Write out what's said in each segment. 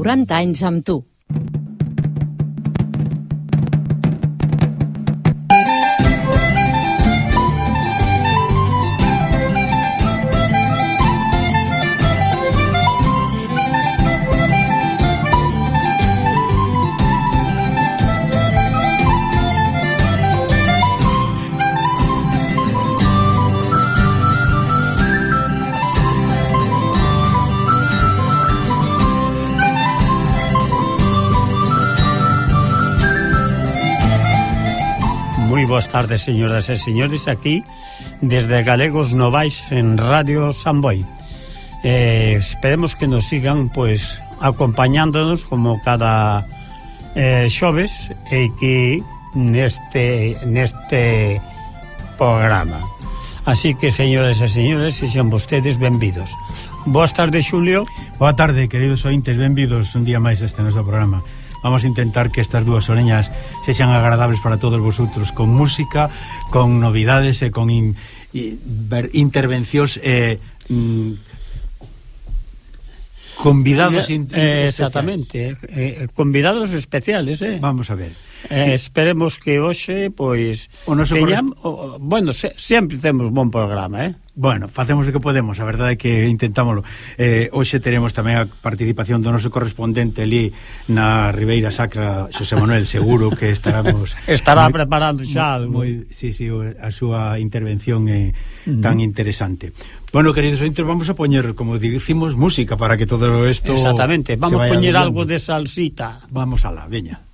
40 anys amb tu. boas tardes, señoras e señores, aquí desde Galegos Novais en Radio Samboy. Eh, esperemos que nos sigan pues acompañándonos como cada eh, xoves e que neste neste programa. Así que, señoras e señores, sexan vostedes benvidos. Boas tardes, Xulio. Boa tarde, queridos ointes, benvidos un día máis a este noso programa. Vamos a intentar que estas dúas oreñas sexan agradables para todos vosotros con música, con novidades e con in, in, intervencións eh, mm, convidados eh, exactamente, eh, convidados especiales, eh. Vamos a ver. Eh, esperemos que hoxe pois o noso teñam, corres... o, bueno, se, sempre temos bon programa, eh? Bueno, facemos o que podemos, a verdade é que intentámoslo. Eh, hoxe teremos tamén a participación do noso correspondente ali na Ribeira Sacra, Xosé Manuel, seguro que estaramos estará moi, preparando xa algo. Moi, sí, sí, a súa intervención é eh, -huh. tan interesante. Bueno, queridos ointes, vamos a poñer, como dicimos, música para que todo isto Exactamente, vamos a poñer algo de salsita. Vamos a la, veña.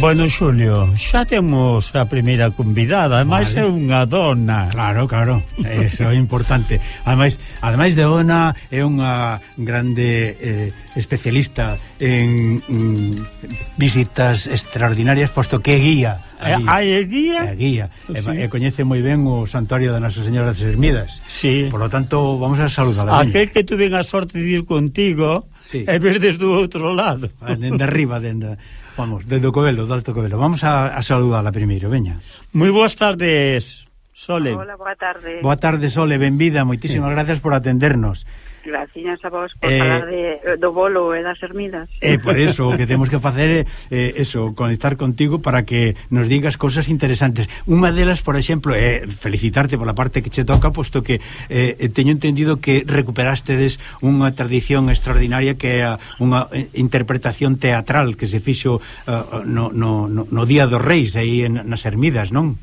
Bueno, Xulio, xa temos a primeira convidada, ademais vale. é unha dona. Claro, claro, eso é importante. Ademais, ademais de dona, é unha grande eh, especialista en mm, visitas extraordinarias, posto que é guía. Eh, a ah, é guía? É guía. Sí. E, e coñece moi ben o santuario da Nosa Señora das Ermidas. Sí. Por lo tanto, vamos a saludala. Aquel que tuve a sorte de ir contigo, sí. e ver desde o outro lado. Ah, dende arriba, dende... Vamos, desde o Covelo, do Alto Covelo. Vamos a, a saludarla primeiro, veña. Moi boas tardes, Sole. Hola, boa tarde. Boa tarde, Sole, benvida. Moitísimas sí. gracias por atendernos. Graciñas a vos por eh, falar de, eh, do bolo e das ermidas. Eh, por eso, o que temos que facer é eh, eso, conectar contigo para que nos digas cousas interesantes. Unha delas, por exemplo, é felicitarte pola parte que che toca, posto que eh, teño entendido que recuperastedes unha tradición extraordinaria que é unha eh, interpretación teatral que se fixo uh, no, no, no Día dos Reis aí en, nas ermidas, non?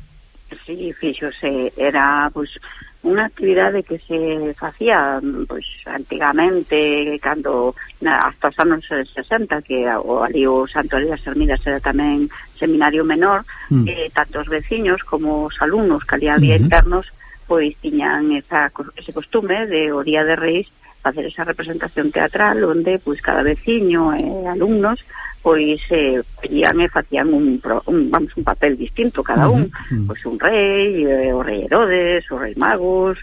Sí, fixose, era, pois... Pues unha actividade que se facía pois, antigamente cando na, hasta os anos 60 que o, ali o Santuario das Ermidas era tamén seminario menor mm. eh, tanto os veciños como os alumnos que ali había mm -hmm. internos pois tiñan esa, ese costume de o Día de Reis facer esa representación teatral onde pois cada veciño e eh, alumnos pois eh, collíame facían un, un vamos un papel distinto cada un, uh -huh. pois un rei, eh, o rei Herodes, o rei Magos,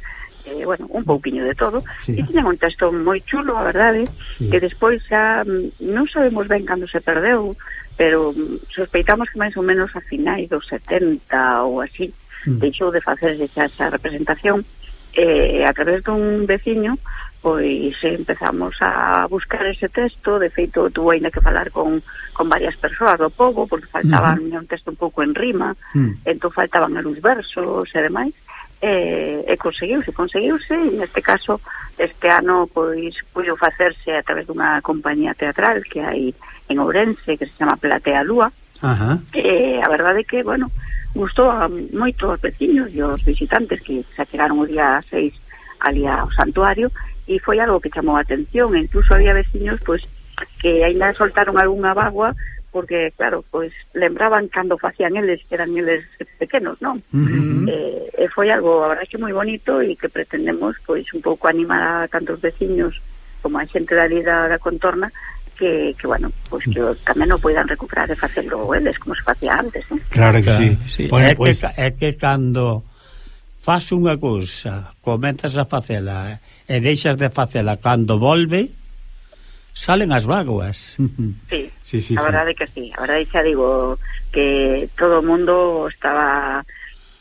eh, bueno, un pouquiño de todo, sí. e tiñan un texto moi chulo, a verdade, sí. que despois xa mm, non sabemos ben cando se perdeu, pero mm, sospeitamos que máis ou menos a finais dos 70 ou así, uh -huh. deixou de facerse xa esa representación, eh, a través dun veciño pois empezamos a buscar ese texto, de feito tuvo ainda que falar con, con varias persoas do povo, porque faltaba uh -huh. un texto un pouco en rima, uh -huh. entón faltaban algúns versos e demais, e, e conseguiuse, conseguiuse, e neste caso este ano pois puido facerse a través dunha compañía teatral que hai en Ourense, que se chama Platea Lúa, uh -huh. e a verdade que, bueno, gustou a, moito aos veciños e aos visitantes que se chegaron o día 6 ali ao santuario, e foi algo que chamou a atención, incluso había veciños pois que aínda soltaron algunha bagua porque claro, pois lembraban cando facían eles, que eran eles pequenos, non? Uh -huh. eh, e foi algo, a verdade que moi bonito e que pretendemos pois un pouco animar a tantos veciños como a xente da vida da contorna que, que bueno, pois que tamén o poidan recuperar e facelo eles como se facía antes, non? Claro que sí. sí. Bueno, é, pois... que, é que cando faz unha cousa, comenzas a facela eh, e deixas de facela cando volve salen as vaguas. Sí, sí, sí a verdade sí. que sí. A verdade xa digo que todo o mundo estaba,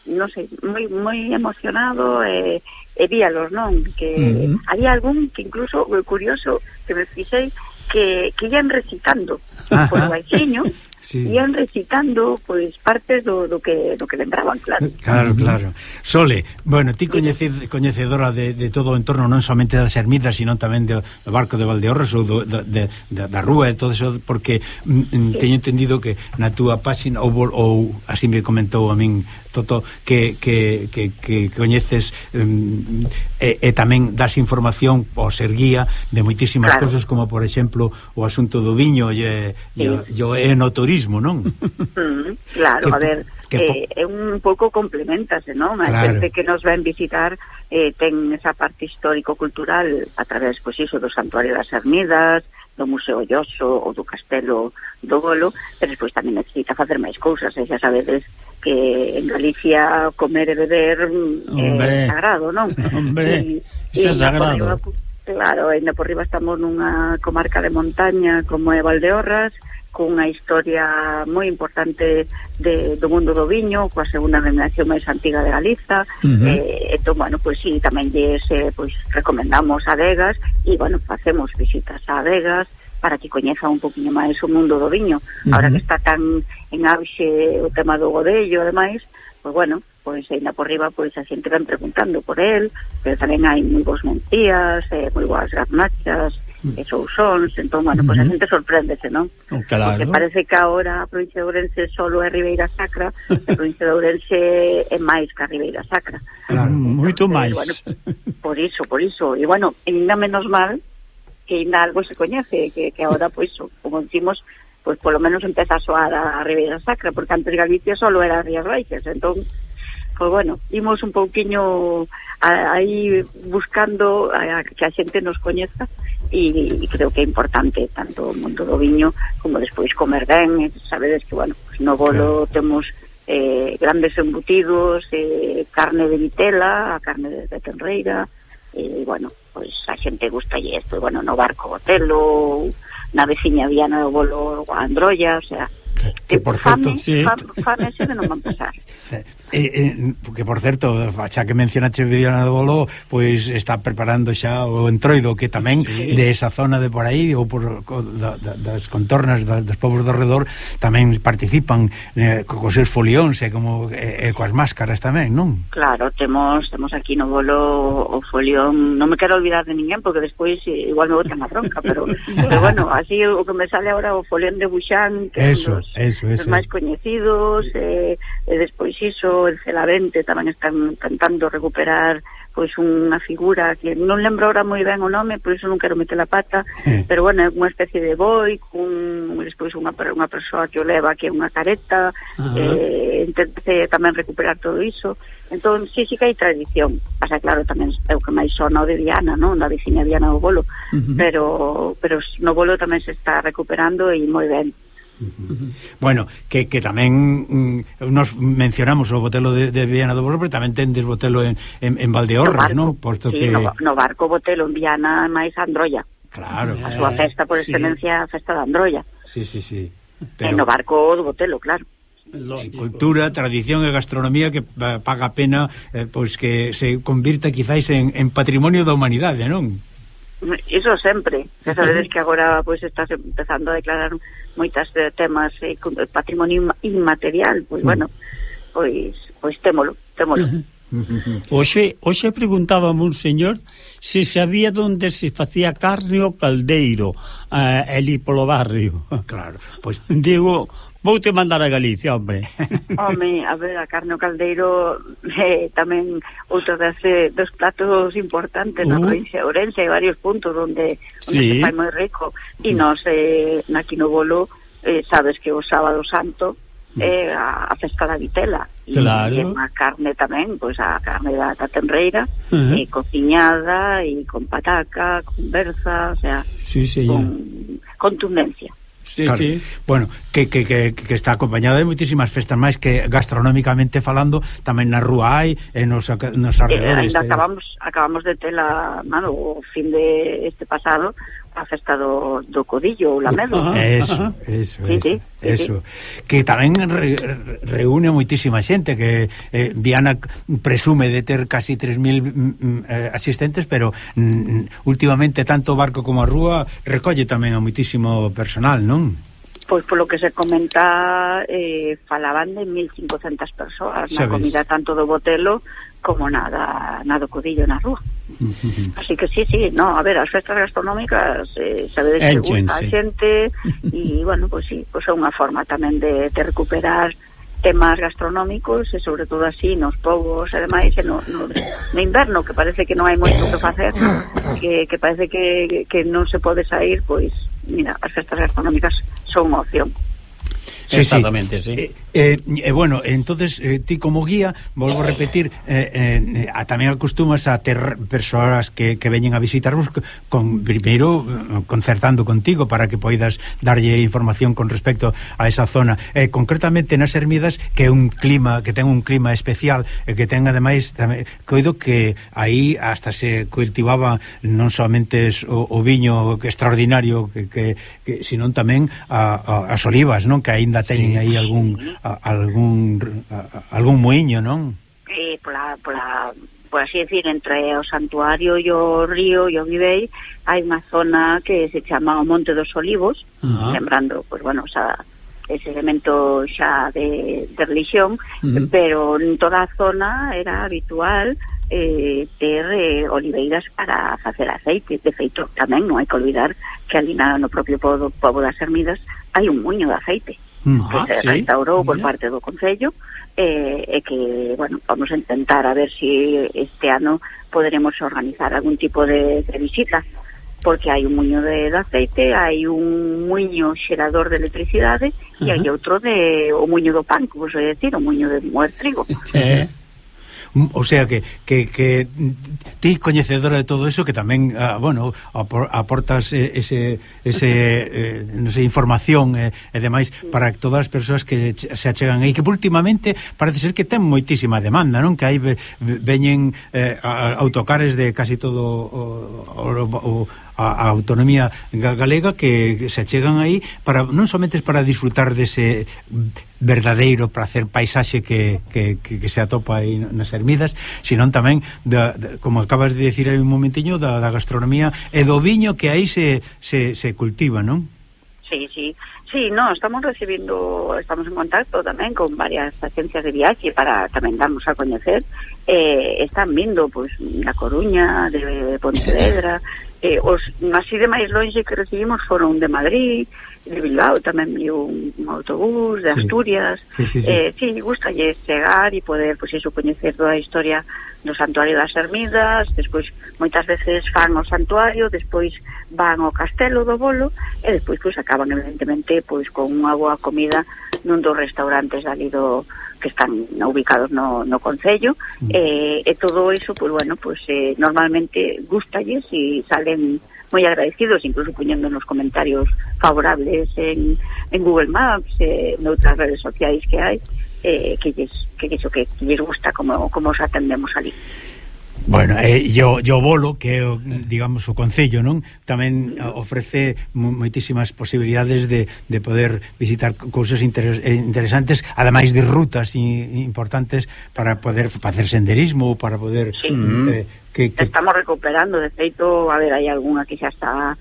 non sei, moi moi emocionado eh, eh, e, e víalos, non? Que uh -huh. había algún que incluso, curioso, que me fixei, que, que ian recitando por baixinho sí. ian recitando pois partes do, do, que, do que lembraban, claro. Claro, claro. Sole, bueno, ti coñecid coñecedora de, de todo o entorno, non somente das ermidas, sino tamén do, do barco de Valdeorros ou do, do, de, da, da rúa e todo eso, porque mm, mm sí. teño entendido que na túa páxina, ou, ou así me comentou a min Toto que, que, que, que coñeces um, e, e tamén das información ao ser guía de moitísimas claro. cosas como por exemplo o asunto do viño e, sí. e, e o enoturismo, non? Mm, claro, que, a ver que eh, é un pouco complementase, non? A claro. xente que nos ven visitar eh, ten esa parte histórico-cultural a través, pois, iso, do Santuario das Ermidas, do Museo Lloso ou do Castelo do Golo, pero despois tamén necesita facer máis cousas, e xa sabedes que en Galicia comer e beber mm, Hombre. é sagrado, non? Hombre, e, é sagrado. Riba, claro, ainda por riba estamos nunha comarca de montaña como é Valdeorras, cunha historia moi importante de, do mundo do viño, coa segunda denominación máis antiga de Galiza. Uh -huh. eh, entón, bueno, pois pues, sí, tamén lles eh, pois, recomendamos adegas e, bueno, facemos visitas a adegas para que coñeza un poquinho máis o mundo do viño. Uh -huh. Ahora que está tan en auxe o tema do Godello, ademais, pois bueno, pois ainda por riba pois a xente ven preguntando por el, pero tamén hai moi bons mentías, eh, moi boas garnachas, mm. e sousóns, entón, bueno, pois a mm-hmm. xente sorpréndese, non? Oh, claro. Porque parece que agora a provincia de Ourense solo é Ribeira Sacra, a provincia de Ourense é máis que a Ribeira Sacra. Claro, entón, moito eh, máis. Bueno, por iso, por iso. E, bueno, ainda menos mal que ainda algo se coñece, que, que agora, pois, como dicimos, pois polo menos empeza a soar a Ribeira Sacra, porque antes Galicia solo era Rías Baixas, entón pois bueno, imos un pouquiño aí buscando a, a que a xente nos coñeza e, e creo que é importante tanto o mundo do viño como despois comer ben, sabedes que bueno, pues no bolo claro. temos eh, grandes embutidos, eh, carne de vitela, a carne de, de tenreira, e eh, bueno, pois a xente gusta e isto, bueno, no barco botelo, ou na veciña Viana do Bolo Androlla, o sea, que por certo, fame, sí, fame, fame, fame non van pasar. eh, eh, porque por certo, xa que mencionaste Vidiana do Bolo, pois está preparando xa o entroido que tamén sí. de esa zona de por aí ou por da, da, das contornas da, dos povos do redor tamén participan eh, cos seus folións e como eh, coas máscaras tamén, non? Claro, temos temos aquí no bolo o folión, non me quero olvidar de ninguén porque despois igual me botan a bronca, pero, pero bueno, así o que me sale agora o folión de Buxán, que eso, é un dos, eso, eso, dos máis coñecidos, eh, e despois iso el Celavente tamén están tentando recuperar pois unha figura que non lembro ahora moi ben o nome, por iso non quero meter a pata, sí. pero bueno, é unha especie de boi cun despois unha unha persoa que o leva que é unha careta, eh intente tamén recuperar todo iso. Entón, sí, sí que hai tradición. Pasa claro, tamén é o que máis sona o de Viana, non? Da veciña Viana do bolo. Uh -huh. Pero pero no bolo tamén se está recuperando e moi ben. Bueno, que, que tamén mm, nos mencionamos o botelo de, de Viana do Bolo, pero tamén tendes botelo en, en, en Valdeorras, non? Posto sí, que... no, no barco botelo en Viana máis Androlla. Claro. A súa eh, festa por excelencia, sí. a festa de Androlla. Sí, sí, sí. Eh, pero... En o barco do botelo, claro. Lógico. cultura, tradición e gastronomía que paga pena eh, pois que se convirta quizáis en, en patrimonio da humanidade, non? Iso sempre. Xa sabedes que agora pois estás empezando a declarar moitas de temas eh, patrimonio inmaterial, pois mm. bueno, pois pois témolo, témolo. Oxe, oxe preguntábame un señor se sabía onde se facía carne o caldeiro eh, ali polo barrio. Claro, pois digo, Voute mandar a Galicia, hombre. Home, a ver, a carne o caldeiro eh, tamén outro das, eh, dos platos importantes uh. na provincia de Ourense, hai varios puntos onde, onde sí. se fai moi rico. E nos, eh, na Quinobolo, eh, sabes que o sábado santo é eh, a, a festa da vitela e, claro. e a carne tamén pois a carne da, da tenreira uh -huh. eh, cociñada e con pataca con berza, o sea sí, sí, con, contundencia Sí, claro. sí. Bueno, que, que, que, que está acompañada de moitísimas festas máis que gastronómicamente falando tamén na rúa hai e nos, nos eh, arredores. Eh, acabamos, acabamos de tela, mano, o fin de este pasado a festa do, do Codillo ou Lamedo. Ah, eso, eso, sí, eso, sí, eso. Sí. Que tamén re, reúne moitísima xente que eh, Viana presume de ter casi 3000 mm, mm, eh, asistentes, pero mm, mm últimamente tanto o barco como a rúa recolle tamén a moitísimo personal, non? Pois polo que se comenta eh, falaban de 1500 persoas na comida tanto do botelo como nada nada codillo na rúa. Así que sí, sí, no, a ver, as festas gastronómicas eh, sabedes que gusta a xente e, bueno, pois pues, sí, pois pues, é unha forma tamén de, de recuperar temas gastronómicos e sobre todo así nos povos e demais e no, no, no inverno que parece que non hai moito que facer que, que parece que, que non se pode sair pois mira, as festas gastronómicas son unha opción. Sí, Exactamente, sí. sí. E, eh, eh, bueno, entonces eh, ti como guía, volvo a repetir, eh, eh, a, tamén acostumas a ter persoas que, que veñen a visitarvos con primeiro eh, concertando contigo para que poidas darlle información con respecto a esa zona. Eh, concretamente nas Ermidas que é un clima, que ten un clima especial, e eh, que ten ademais tamén, coido que aí hasta se cultivaba non somente o, o viño extraordinario que, que, que, que tamén a, a, as olivas, non? Que aínda teñen sí. aí algún a, algún a, algún muiño, non? Eh, pola, pola, por así decir, entre o santuario e o río e o vivei, hai unha zona que se chama o Monte dos Olivos, uh -huh. lembrando, pois, pues, bueno, xa ese elemento xa de, de religión, uh -huh. pero en toda a zona era habitual eh, ter eh, oliveiras para facer aceite. De feito, tamén non hai que olvidar que ali na, no propio povo, povo das Ermidas hai un muño de aceite ah, que se sí. por parte do Concello eh, e que, bueno, vamos a intentar a ver si este ano poderemos organizar algún tipo de, de visita porque hai un muño de, de aceite, hai un muño xerador de electricidade uh -huh. e hai outro de o muño do pan, como se decir, o muño de moer trigo. Sí o sea que que, que ti coñecedora de todo eso que tamén ah, bueno, aportas eh, ese ese eh, non sei, información eh, e demais para todas as persoas que se achegan aí que últimamente parece ser que ten moitísima demanda, non? Que aí veñen eh, autocares de casi todo o, o, o a, a autonomía galega que se achegan aí para non somente para disfrutar dese verdadeiro placer paisaxe que, que, que, que se atopa aí nas ermidas, senón tamén da, da, como acabas de decir aí un momentiño da, da gastronomía e do viño que aí se, se, se cultiva, non? Sí, sí. Sí, no, estamos recibindo, estamos en contacto tamén con varias agencias de viaxe para tamén darnos a coñecer. Eh, están vindo, pois, pues, na Coruña, de Pontevedra, eh, os así de máis longe que recibimos foron de Madrid, de Bilbao tamén vi un, un autobús de Asturias sí, sí, sí, sí. eh, sí gustalle chegar e poder, pois iso, coñecer toda a historia do santuario das ermidas despois moitas veces fan ao santuario despois van ao castelo do bolo e despois pois acaban evidentemente pois con unha boa comida nun dos restaurantes dali do, que están ubicados no, no Concello mm. eh, e todo iso, pues, bueno, pues, eh, normalmente gustalles e salen moi agradecidos, incluso puñendo nos comentarios favorables en, en Google Maps, eh, noutras redes sociais que hai, eh, que lles, que, que, que lles gusta como, como os atendemos ali. Bueno, e eh, o, yo bolo que é, digamos, o Concello, non? Tamén eh, ofrece moitísimas posibilidades de, de poder visitar cousas interes, eh, interesantes, ademais de rutas importantes para poder facer senderismo, para poder... Sí. Eh, que, que... Estamos recuperando, de feito, a ver, hai algunha que xa está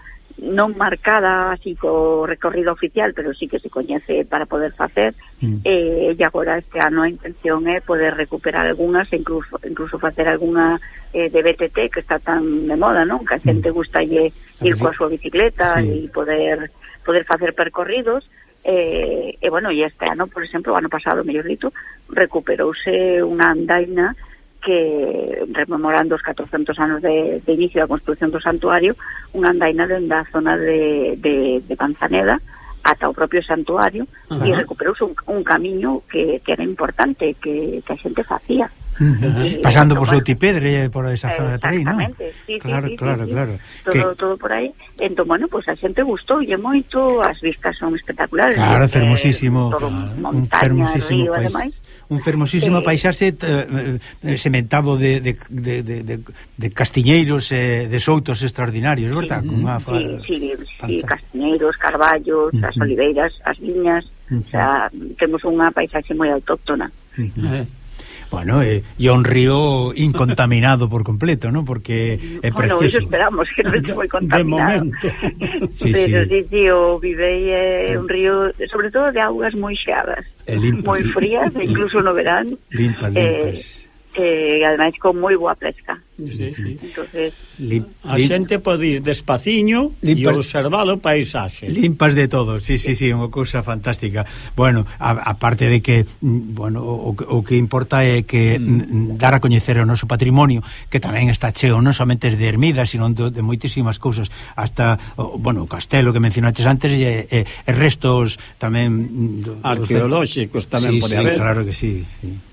non marcada así co recorrido oficial, pero sí que se coñece para poder facer mm. eh, e agora este ano a intención é poder recuperar algunhas e incluso, incluso facer alguna eh, de BTT que está tan de moda, non? Que a mm. xente mm. gusta lle eh, ir coa súa bicicleta sí. e poder poder facer percorridos eh, e bueno, e este ano, por exemplo, o ano pasado, mellor dito, recuperouse unha andaina que rememorando os 400 anos de, de inicio da construcción do santuario, unha andaina dende a zona de, de, de Panzaneda ata o propio santuario uh -huh. e recuperouse un, un camiño que, que era importante que, que a xente facía. Uh -huh. Pasando por Soutipedre, eh, por esa zona de por aí, non? Sí, claro, sí, claro, sí, claro. Todo, que... todo por aí. Entón, bueno, pues, a xente gustou e moito, as vistas son espectaculares. Claro, eh, fermosísimo. Todo claro, montaña, un fermosísimo río, ademais. Un fermosísimo eh, paisaxe eh, sementado de, de, de, de, de, de castiñeiros eh, de soutos extraordinarios, verdad? Sí, Con sí, sí, sí, castiñeiros, carballos, uh -huh. as oliveiras, as viñas, uh -huh. o sea, temos unha paisaxe moi autóctona. Uh eh, -huh. Bueno, eh, e, e un río incontaminado por completo, ¿no? Porque é precioso. Bueno, esperamos que non este foi contaminado. De momento. sí, Pero sí. sí, o Vivei eh, é eh. un río, sobre todo de augas moi xeadas. Moi frías, incluso no verán. Limpas, limpas. Eh, eh, ademais con moi boa pesca. Sí, sí. Entonces, Lim, a xente pode ir despaciño e observar o paisaxe. Limpas de todo, sí, sí, sí, unha cousa fantástica. Bueno, aparte de que mm, bueno, o, o que importa é que mm. dar a coñecer o noso patrimonio, que tamén está cheo non somente de ermidas, sino de, de moitísimas cousas, hasta o, bueno, o castelo que mencionaches antes e, e restos tamén mm, do, arqueolóxicos tamén sí, pode sí, haber. claro que sí, sí.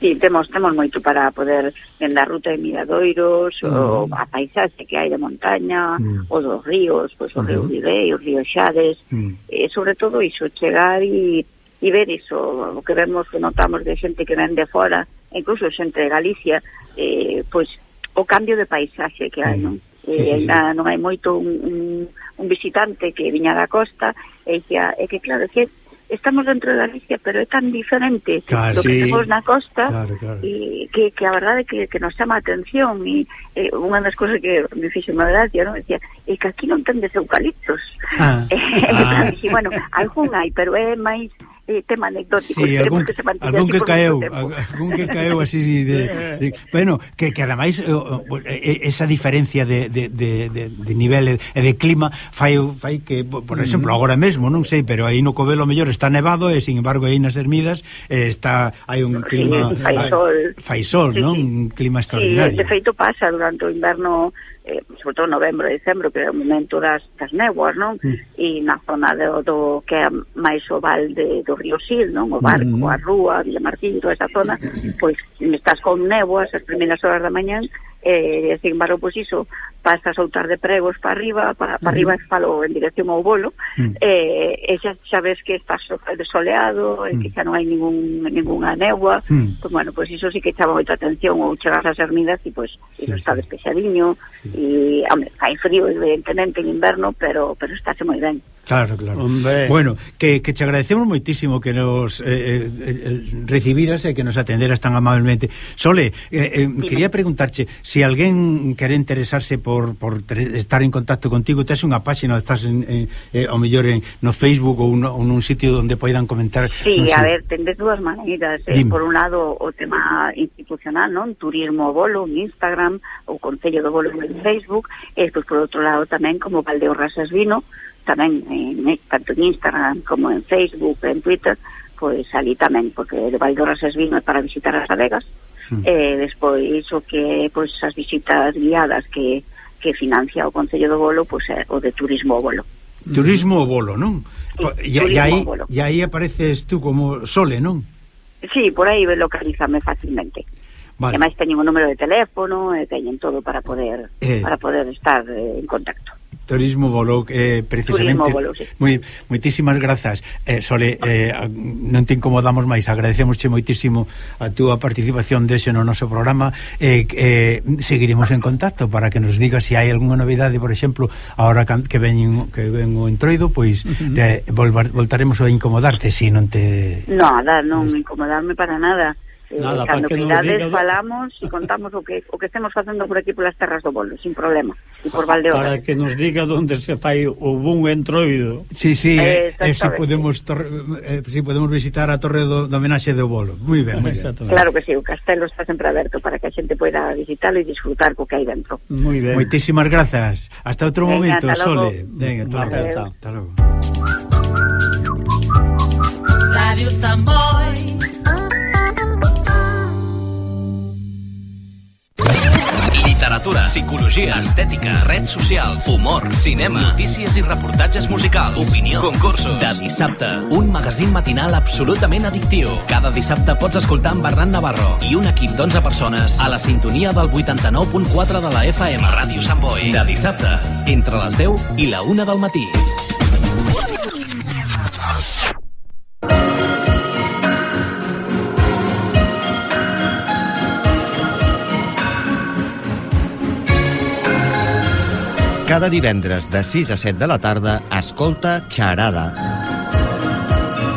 Sí, temos, temos moito para poder vender ruta de miradoiros, uh -huh. o mm. a paisaxe que hai de montaña, uh -huh. o dos ríos, pois o uh -huh. río Vivei o río Xades, uh -huh. e sobre todo iso, chegar e, e ver iso, o que vemos, que notamos de xente que ven de fora, incluso xente de Galicia, eh, pois o cambio de paisaxe que hai, non? Sí, sí, sí. Non hai moito un, un, un visitante que viña da costa e dicía, é que claro, que estamos dentro de Galicia, pero é tan diferente claro, do que sí. temos na costa claro, claro. e que, que a verdade que, que nos chama a atención e, eh, unha das cousas que me fixe unha gracia, non? Decía, é que aquí non tendes eucaliptos. Ah. e, ah. dixi, bueno, algún hai, pero é máis eh, tema anecdótico. Sí, algún, que se algún que caeu, algún que caeu así de, de, bueno, que que ademais esa diferencia de, de, de, de nivel e de clima fai fai que, por exemplo, mm. agora mesmo, non sei, pero aí no Covelo mellor está nevado e sin embargo aí nas ermidas eh, está hai un clima sí, fai sol, fai sol, sí, non? Sí. Un clima extraordinario. Sí, de feito pasa durante o inverno eh, sobre todo novembro e decembro, que é o momento das, das néboas, non? Mm. E na zona do, do que é máis o val de, do río Sil, non? O barco, mm-hmm. mm. a rúa, Villamartín, toda esa zona, pois estás con néboas as primeiras horas da mañán, eh, e, eh, sin embargo, pois iso, pasa a soltar de pregos para arriba, para, para arriba e falo en dirección ao bolo, mm. eh, e xa, xa ves que está soleado, e que mm. xa non hai ningún, ninguna neua, mm. pues, bueno, pois pues iso sí que chama moita atención, ou chegas ás ermidas e pois pues, sí, iso está sí. despexadiño, sí. e, home, hai frío, evidentemente, en inverno, pero, pero estáse moi ben. Claro, claro. Hombre. Bueno, que, que te agradecemos moitísimo que nos eh, eh, eh, recibiras e que nos atenderas tan amablemente. Sole, eh, eh, quería preguntarche se si alguén quere interesarse por por, por estar en contacto contigo, tes unha páxina, estás en, en, eh, ao mellor en, no Facebook ou, no, ou nun sitio onde poidan comentar. Sí, no a sei. ver, tendes dúas maneiras. Eh, por un lado, o tema institucional, non? Turismo Bolo, en Instagram, o Concello do Bolo en Facebook, e pois, por outro lado tamén como Valdeo Rasas Vino, tamén en, tanto en Instagram como en Facebook, en Twitter, pois ali tamén, porque de Valdorrasas vino para visitar as adegas, mm. e eh, despois o que pois as visitas guiadas que que financia o Concello do Bolo pois é eh, o de turismo bolo. Mm. Turismo bolo, non? Sí, e aí e aí apareces tú como Sole, non? Sí, por aí localizame facilmente. Vale. Ademais teñen o número de teléfono e teñen todo para poder eh... para poder estar eh, en contacto. Turismo Volou eh, precisamente. Turismo sí. Moi, moitísimas grazas. Eh, Sole, eh, non te incomodamos máis, agradecemosche moitísimo a túa participación dese no noso programa. Eh, eh, seguiremos en contacto para que nos digas se si hai algunha novidade, por exemplo, ahora que veñen que ven o entroido, pois uh -huh. eh, volvar, voltaremos a incomodarte se si non te Nada, non incomodarme para nada. Eh, Nada, cando que cuidades, diga... falamos e contamos o que o que estemos facendo por aquí polas terras do bolo, sin problema, e por Valdeora. Para que nos diga onde se fai o bun entroido. Sí, sí, eh, eh, si podemos torre, eh, si podemos visitar a Torre do, do homenaxe do bolo. Moi ben, moi ben. Claro que sí, o castelo está sempre aberto para que a xente poida visitalo e disfrutar co que hai dentro. Moi ben. Moitísimas grazas. Hasta outro Venga, momento, Sole. Venga, ata logo. Hasta logo. Radio Samboy literatura, psicologia, estètica, reds socials, humor, cinema, notícies i reportatges musicals, opinió, concursos. De dissabte, un magazín matinal absolutament addictiu. Cada dissabte pots escoltar amb Bernat Navarro i un equip d'11 persones a la sintonia del 89.4 de la FM Ràdio Sant Boi. De dissabte, entre les 10 i la 1 del matí. Cada divendres de 6 a 7 de la tarda, escolta Xarada,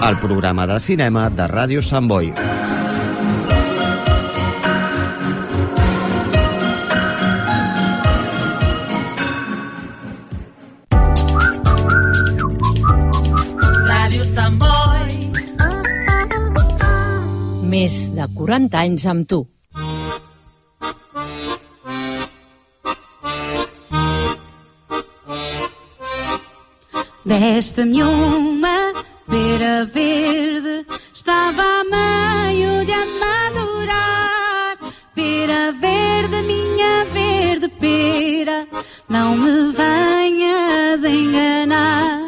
el programa de cinema de Ràdio Sant Boi. Més de 40 anys amb tu. Deste-me uma pera verde, estava a meio de amadurar. Pera verde, minha verde pera, não me venhas enganar.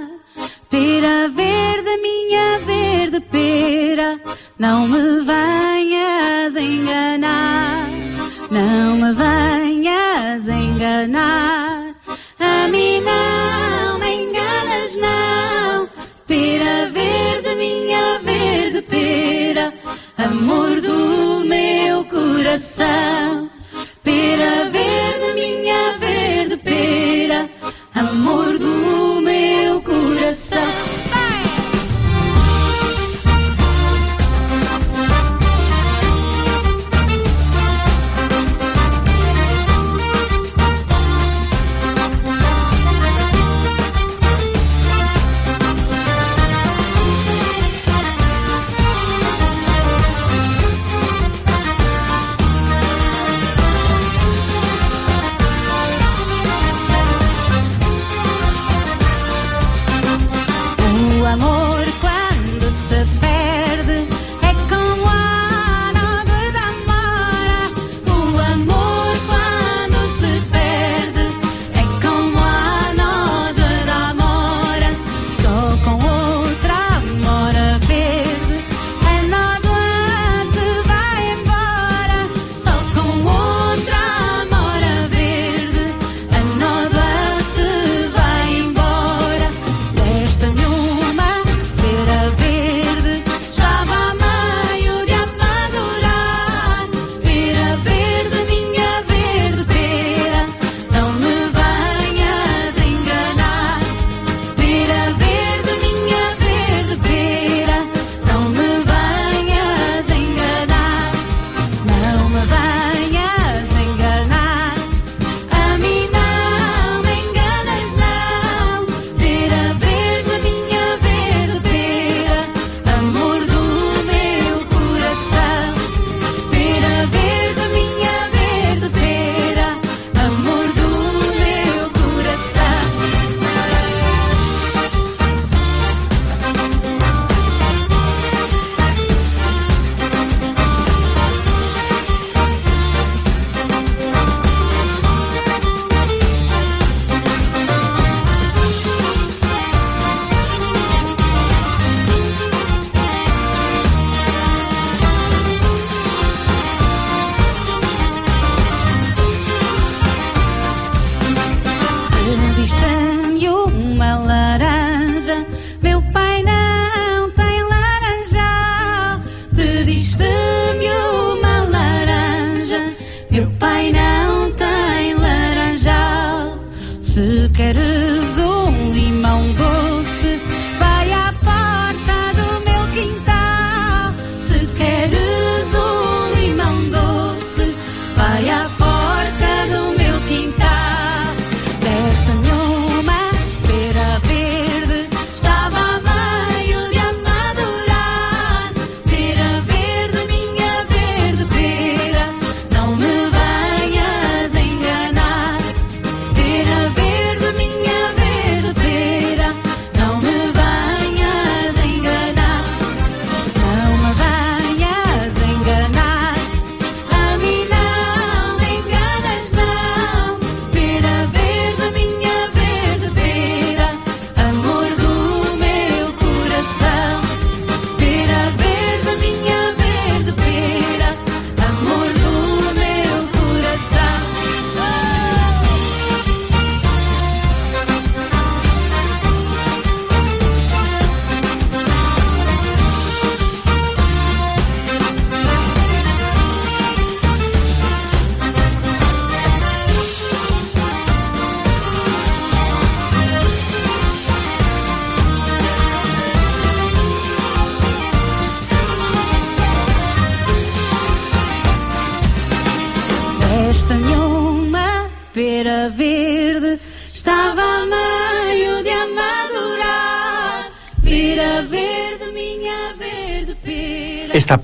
Pera verde, minha verde pera, não me Meu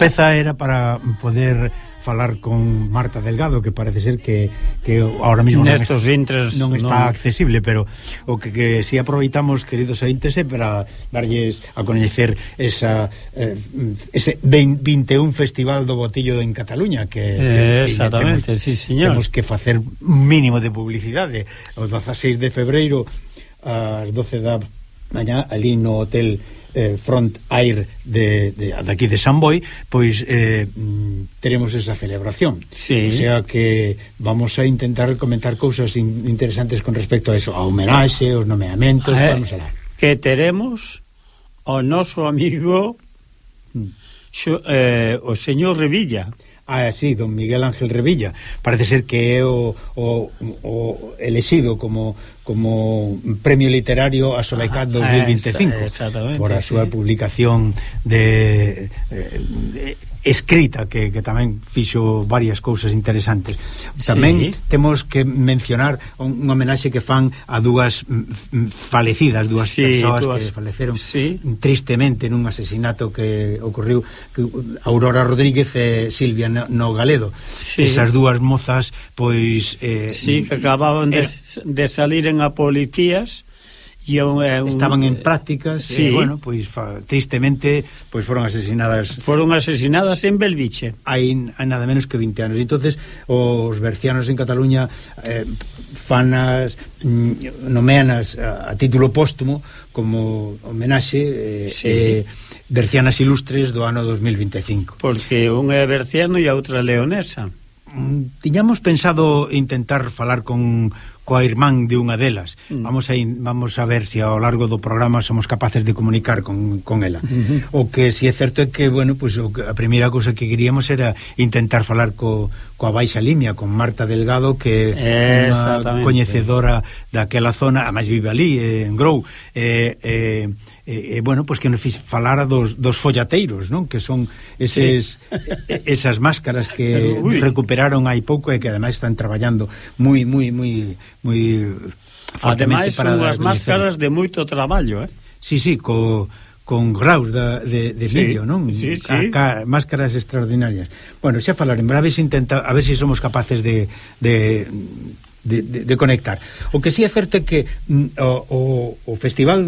peza era para poder falar con Marta Delgado que parece ser que, que ahora mismo Nestos non, intres, non está non... accesible pero o que, que si aproveitamos queridos ointes é para darlles a coñecer esa eh, ese 20, 21 festival do botillo en Cataluña que, eh, que, que exactamente, temos, sí señor. temos que facer mínimo de publicidade. O 16 de febreiro ás 12 da mañá ali no hotel eh, Front Air de, de, de aquí de Samboy pois eh, teremos esa celebración. Sí. o sea que vamos a intentar comentar cousas in, interesantes con respecto a eso a homenaxe, os nomeamentos eh, vamos a que teremos o noso amigo mm. xo, eh, o señor Revilla. Ah, sí, don Miguel Ángel Revilla parece ser que é o, o, o elexido como como premio literario a Solaicat 2025 ah, por a súa sí. publicación de, de, de escrita que, que tamén fixo varias cousas interesantes. Tamén sí. temos que mencionar un, un homenaxe que fan a dúas falecidas, dúas sí, persoas dúas. que faleceron sí. tristemente nun asesinato que ocorreu que Aurora Rodríguez e Silvia Nogaledo. Sí. Esas dúas mozas pois eh, sí, que acababan era... de, de salir en a policías e é un, un, estaban en prácticas eh, sí. e bueno, pois fa, tristemente pois foron asesinadas. Foron asesinadas en Belviche. Hai, hai nada menos que 20 anos entonces os bercianos en Cataluña eh, fanas mm, nomeanas a, a título póstumo como homenaxe eh, sí. eh, bercianas ilustres do ano 2025 porque unha é berciano e a outra leonesa. Mm, tiñamos pensado intentar falar con coa irmán de unha delas. Mm. Vamos a in, vamos a ver se si ao largo do programa somos capaces de comunicar con, con ela. Mm -hmm. O que si é certo é que, bueno, pues, a primeira cousa que queríamos era intentar falar co coa baixa línea con Marta Delgado que é unha coñecedora daquela zona, a máis vive ali eh, en Grou eh, eh, eh, eh, bueno, pois pues que nos falara dos, dos follateiros, non? Que son eses, sí. esas máscaras que recuperaron hai pouco e que ademais están traballando moi, moi, moi, moi Ademais, son unhas máscaras de moito traballo, eh? Sí, sí, co, con graus da, de, de sí, millo, non? Sí, sí. Ca, ca, máscaras extraordinarias. Bueno, xa falaremos, a ver se, intenta, a ver se somos capaces de, de, de, de, de conectar. O que sí é certo é que mm, o, o, o festival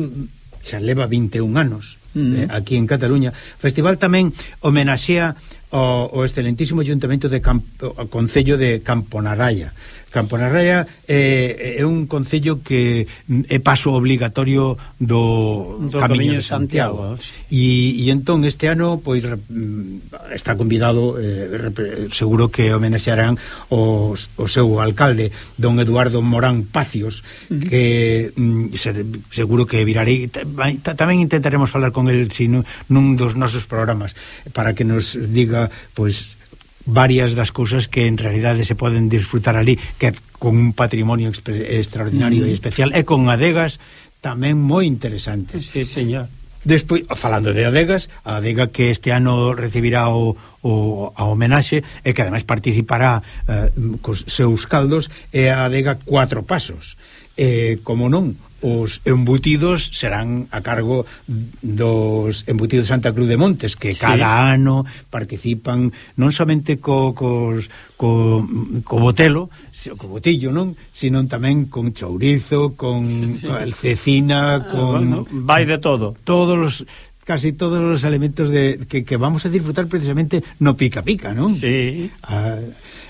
xa leva 21 anos mm. eh, aquí en Cataluña. O festival tamén homenaxea o, o excelentísimo Ayuntamento de Campo, o Concello de Camponaraya. Camponaraya é, eh, eh, é un concello que mm, é paso obligatorio do, do Camiño, Camiño de Santiago. E, e entón este ano pois mm, está convidado eh, seguro que homenaxearán os, o seu alcalde don Eduardo Morán Pacios que mm, se, seguro que virarei tamén intentaremos falar con el sino, nun dos nosos programas para que nos diga pois varias das cousas que en realidade se poden disfrutar ali que con un patrimonio extraordinario mm. e especial e con adegas tamén moi interesantes. Sí, señor. Despois, falando de adegas, a adega que este ano recibirá o, o, a homenaxe e que ademais participará eh, cos seus caldos é a adega Cuatro Pasos eh, como non, os embutidos serán a cargo dos embutidos Santa Cruz de Montes que sí. cada ano participan non somente co, cos, co, co botelo co botillo, non? sino tamén con chourizo, con sí, sí. cecina, ah, con... Ah, bueno, vai de todo. Todos os casi todos os elementos de, que, que vamos a disfrutar precisamente no pica-pica, non? Sí. Ah,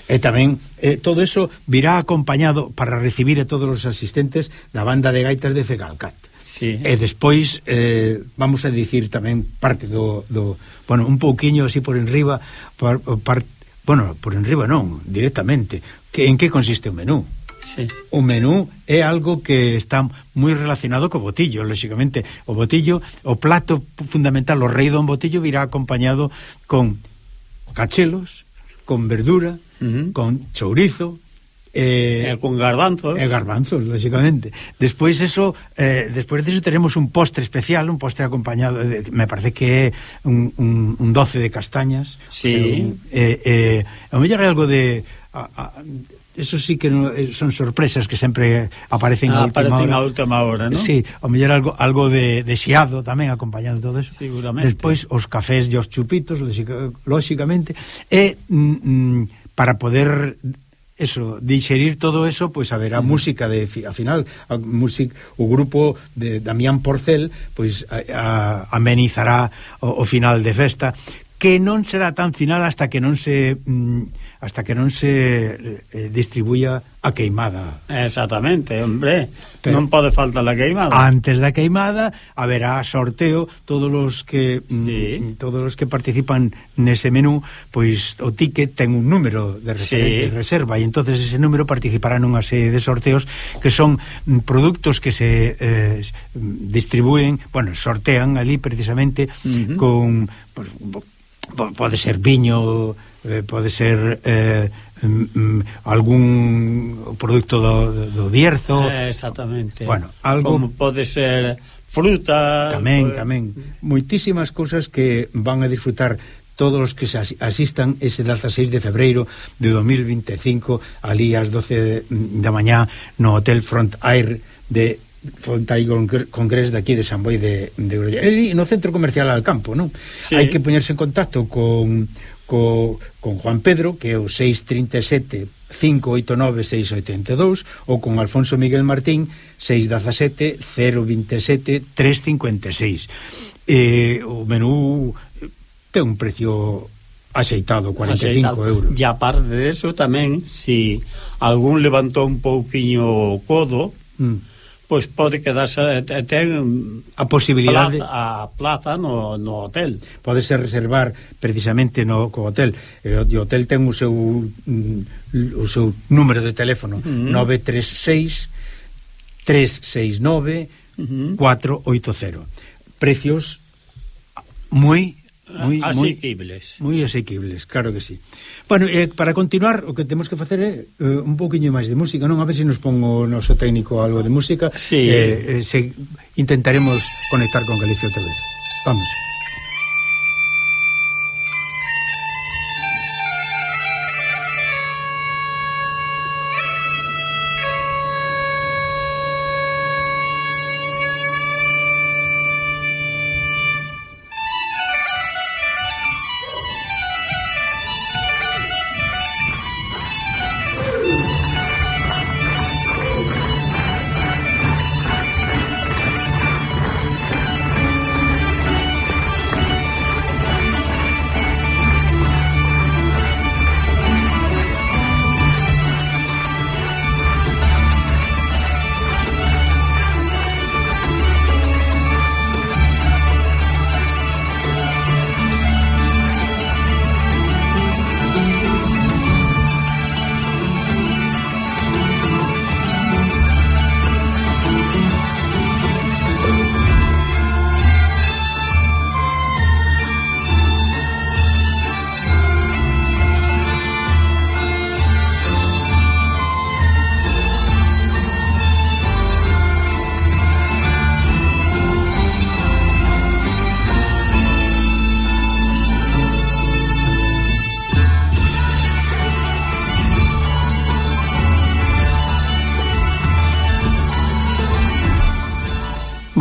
E tamén eh, todo eso virá acompañado para recibir a todos os asistentes da banda de gaitas de Fegalcat. Sí. E despois eh, vamos a dicir tamén parte do, do bueno, un pouquiño así por enriba, por, por, bueno, por enriba non, directamente, que en que consiste o menú? Sí. O menú é algo que está moi relacionado co botillo, lóxicamente. O botillo, o plato fundamental, o rei do botillo virá acompañado con cachelos, con verdura, uh -huh. con chourizo, Eh, e con garbanzos. E garbanzos, lógicamente. Despois eso, eh, despois disso teremos un postre especial, un postre acompañado, de, me parece que é un, un, un doce de castañas. Sí. O sea, un, eh, eh, a mellor algo de... A, a, Eso sí que no, eh, son sorpresas que sempre aparecen ah, a última aparecen hora. a última hora, ¿no? Sí, o mellor algo, algo de, de xiado tamén acompañando todo eso. Seguramente. Despois os cafés e os chupitos, lóxicamente, e mm, mm, para poder eso, digerir todo eso, pois pues, haberá música de a final, a music, o grupo de Damián Porcel, pois pues, a, a, amenizará o, o final de festa, que non será tan final hasta que non se mm, hasta que non se eh, distribuía a queimada. Exactamente, hombre, Pero, non pode faltar a queimada. Antes da queimada haberá sorteo todos os que mm, sí. Todos os que participan nese menú, pois o ticket ten un número de, sí. de reserva e entonces ese número participará nunha serie de sorteos que son mm, produtos que se eh, mm, distribúen, bueno, sortean ali precisamente uh -huh. con pues, pode ser viño eh, pode ser eh, mm, mm, algún produto do, do bierzo eh, exactamente bueno, algo... como pode ser fruta tamén, pode... tamén mm. moitísimas cousas que van a disfrutar todos os que se asistan ese 16 de febreiro de 2025 ali ás 12 da mañá no Hotel Front Air de Fontai Congres de aquí de San Boi de, de Grolla. no centro comercial al campo, non? Sí. Hai que poñerse en contacto con co, con Juan Pedro, que é o 637 589-682 ou con Alfonso Miguel Martín 617-027-356 eh, o menú eh, ten un precio aceitado 45 aceitado. euros. E a de eso tamén si algún levantou un pouquiño o codo mm pois pode quedarse eh, ten a posibilidade plaza, a plaza no, no hotel. Pódese reservar precisamente no co hotel. E o, o hotel ten o seu mm, o seu número de teléfono mm. 936 369 mm. 480. Precios moi Muy, asequibles. Moi, asequibles, claro que sí. Bueno, eh, para continuar, o que temos que facer é eh, un poquinho máis de música, non? A ver se nos pon o noso técnico algo de música. Sí. Eh, eh, se intentaremos conectar con Galicia outra vez. Vamos.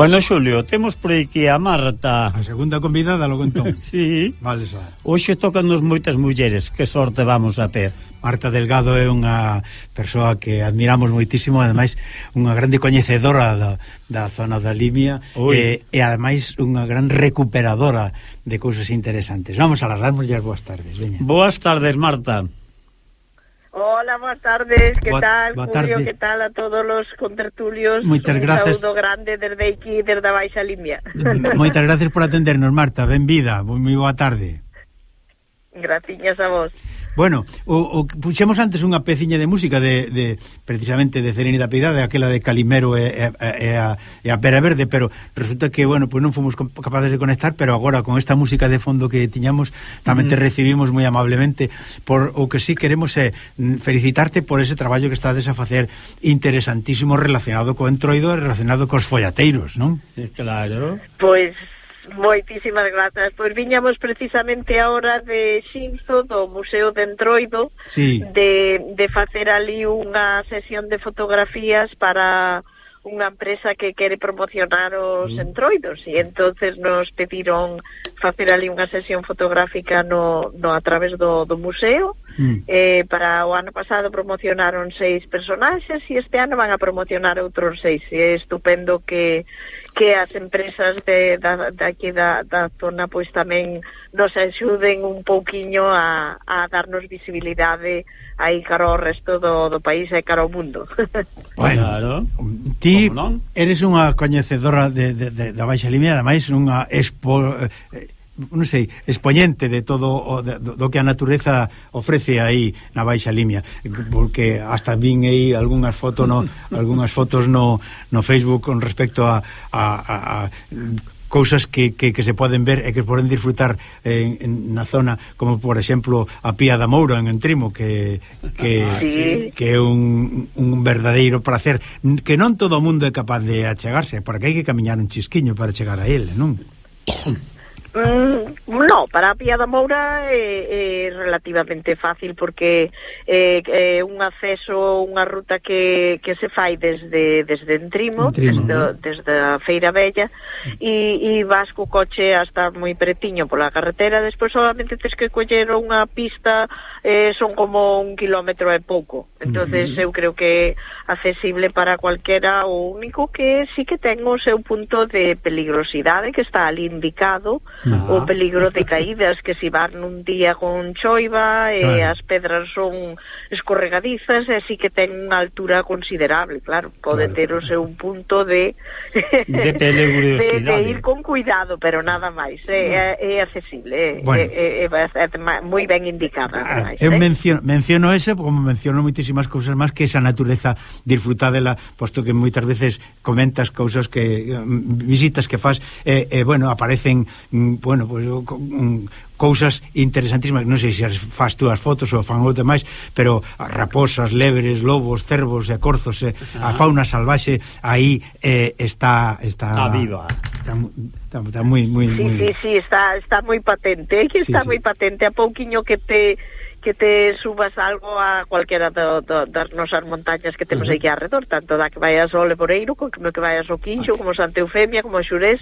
Bueno, Xulio, temos por aquí a Marta. A segunda convidada, logo entón. sí. Vale, xa. Hoxe tocanos moitas mulleres, que sorte vamos a ter. Marta Delgado é unha persoa que admiramos moitísimo, ademais unha grande coñecedora da, da zona da Limia e, eh, e ademais unha gran recuperadora de cousas interesantes. Vamos a darmoslle as boas tardes, veña. Boas tardes, Marta. Hola, boa tardes, que boa, tal, boa Julio, tarde. que tal a todos os contertulios? Moitas gracias. Un saúdo grande desde aquí, desde a Baixa Limia Moitas gracias por atendernos, Marta, benvida, moi boa tarde. Graciñas a vos. Bueno, o, o puxemos antes unha peciña de música de, de precisamente de Serenidade Piedade, aquela de Calimero e, e, e, a, e a Pera Verde, pero resulta que, bueno, pues non fomos capaces de conectar, pero agora con esta música de fondo que tiñamos, tamén te mm. recibimos moi amablemente, por o que sí queremos é mm, felicitarte por ese traballo que estades a facer interesantísimo relacionado co entroido e relacionado cos follateiros, non? Sí, claro. Pois pues Moitísimas grazas. Pois viñamos precisamente ahora de Xinzo, do Museo de Entroido, sí. de, de facer ali unha sesión de fotografías para unha empresa que quere promocionar os mm. entroidos e entonces nos pediron facer ali unha sesión fotográfica no, no a través do, do museo mm. eh, para o ano pasado promocionaron seis personaxes e este ano van a promocionar outros seis e é estupendo que que as empresas de, da, aquí da, da zona pois tamén nos axuden un pouquiño a, a darnos visibilidade aí cara ao resto do, do país e cara ao mundo. Bueno, claro. ti eres unha coñecedora de, de, de, da Baixa Limia, ademais unha expo, eh, non sei, expoñente de todo o, de, do que a natureza ofrece aí na Baixa Limia, porque hasta vin aí algunhas fotos no algunhas fotos no, no Facebook con respecto a, a, a, a cousas que, que, que se poden ver e que poden disfrutar en, en, na zona, como por exemplo a Pía da Moura en Entrimo, que, que, ah, sí. que é un, un verdadeiro placer, que non todo o mundo é capaz de achegarse, porque hai que camiñar un chisquiño para chegar a ele, non? Mm, no, para a Pía da Moura é, é relativamente fácil porque é, é un acceso, unha ruta que, que se fai desde, desde Entrimo, Entrimo desde, ¿no? desde a Feira Bella mm. e, e vas co coche hasta moi pretiño pola carretera despois solamente tens que coller unha pista eh, son como un kilómetro e pouco. Entonces eu creo que é accesible para cualquera o único que sí que ten o seu punto de peligrosidade que está ali indicado ah. o peligro de caídas que si van un día con choiva claro. e as pedras son escorregadizas e si que ten unha altura considerable, claro, pode claro. ter o seu punto de de, de, de ir con cuidado, pero nada máis, é, é, é accesible, é, bueno. é, é, é, é moi ben indicada. Ah, eu eh? menciono, menciono ese, como menciono moitísimas cousas máis que esa natureza disfrutadela, posto que moitas veces comentas cousas que mm, visitas que fas e, eh, eh, bueno, aparecen mm, bueno, pois, pues, mm, cousas interesantísimas, non sei se as fas tú as fotos ou fan outro máis, pero raposas, lebres, lobos, cervos e corzos, eh, a fauna salvaxe aí eh, está está está viva. Está, está, está moi moi sí, moi Sí, sí, está está moi patente, eh, que sí, está sí. moi patente a pouquiño que te que te subas algo a cualquera do, do, das nosas montañas que temos uh -huh. aquí alrededor, tanto da que vayas ao Leboreiro, como que vayas ao Quincho, ah. como Santa Eufemia, como Xurés,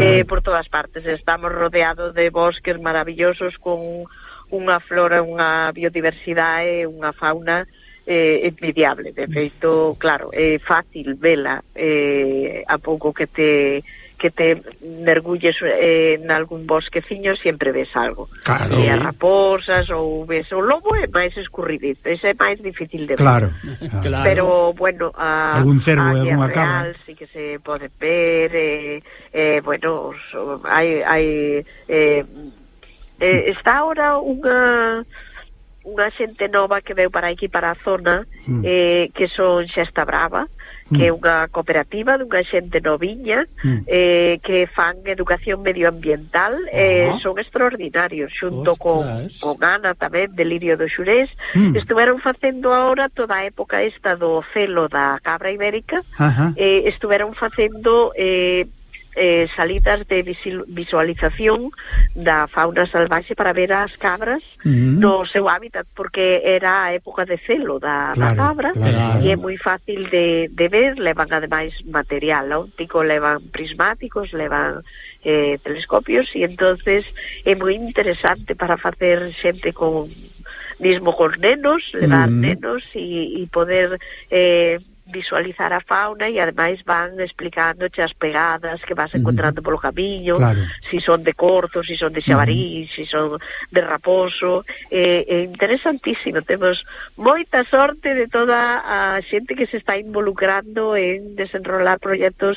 eh, por todas partes. Estamos rodeados de bosques maravillosos con unha flora, unha biodiversidade, unha fauna eh, envidiable. De feito, claro, é eh, fácil vela eh, a pouco que te que te mergulles eh, en algún bosqueciño sempre ves algo. Claro. E raposas ou ves o lobo é máis escurridiz, ese é máis difícil de ver. Claro. claro. Pero bueno, a algún cervo, a algunha cabra, si sí que se pode ver eh, eh bueno, hai hai eh, eh mm. está ahora unha unha xente nova que veu para aquí para a zona mm. eh, que son Xesta Brava Mm. que é unha cooperativa dunha xente noviña mm. eh, que fan educación medioambiental uh -huh. eh, son extraordinarios xunto Ostras. con, con Ana tamén de Lirio do Xurés mm. estuveron facendo agora toda a época esta do celo da cabra ibérica uh -huh. eh, estuveron facendo eh, eh, salidas de visualización da fauna salvaxe para ver as cabras mm no seu hábitat, porque era a época de celo da, claro, da cabra claro. e é moi fácil de, de ver, levan ademais material óptico, levan prismáticos, levan eh, telescopios e entonces é moi interesante para facer xente con mismo con nenos, levar mm. nenos e, e poder eh, visualizar a fauna e ademais van explicándoche as pegadas que vas encontrando uh -huh. polo camiño, claro. si son de corto, si son de xabarí, uh -huh. si son de raposo, é, é interesantísimo, temos moita sorte de toda a xente que se está involucrando en desenrolar proxectos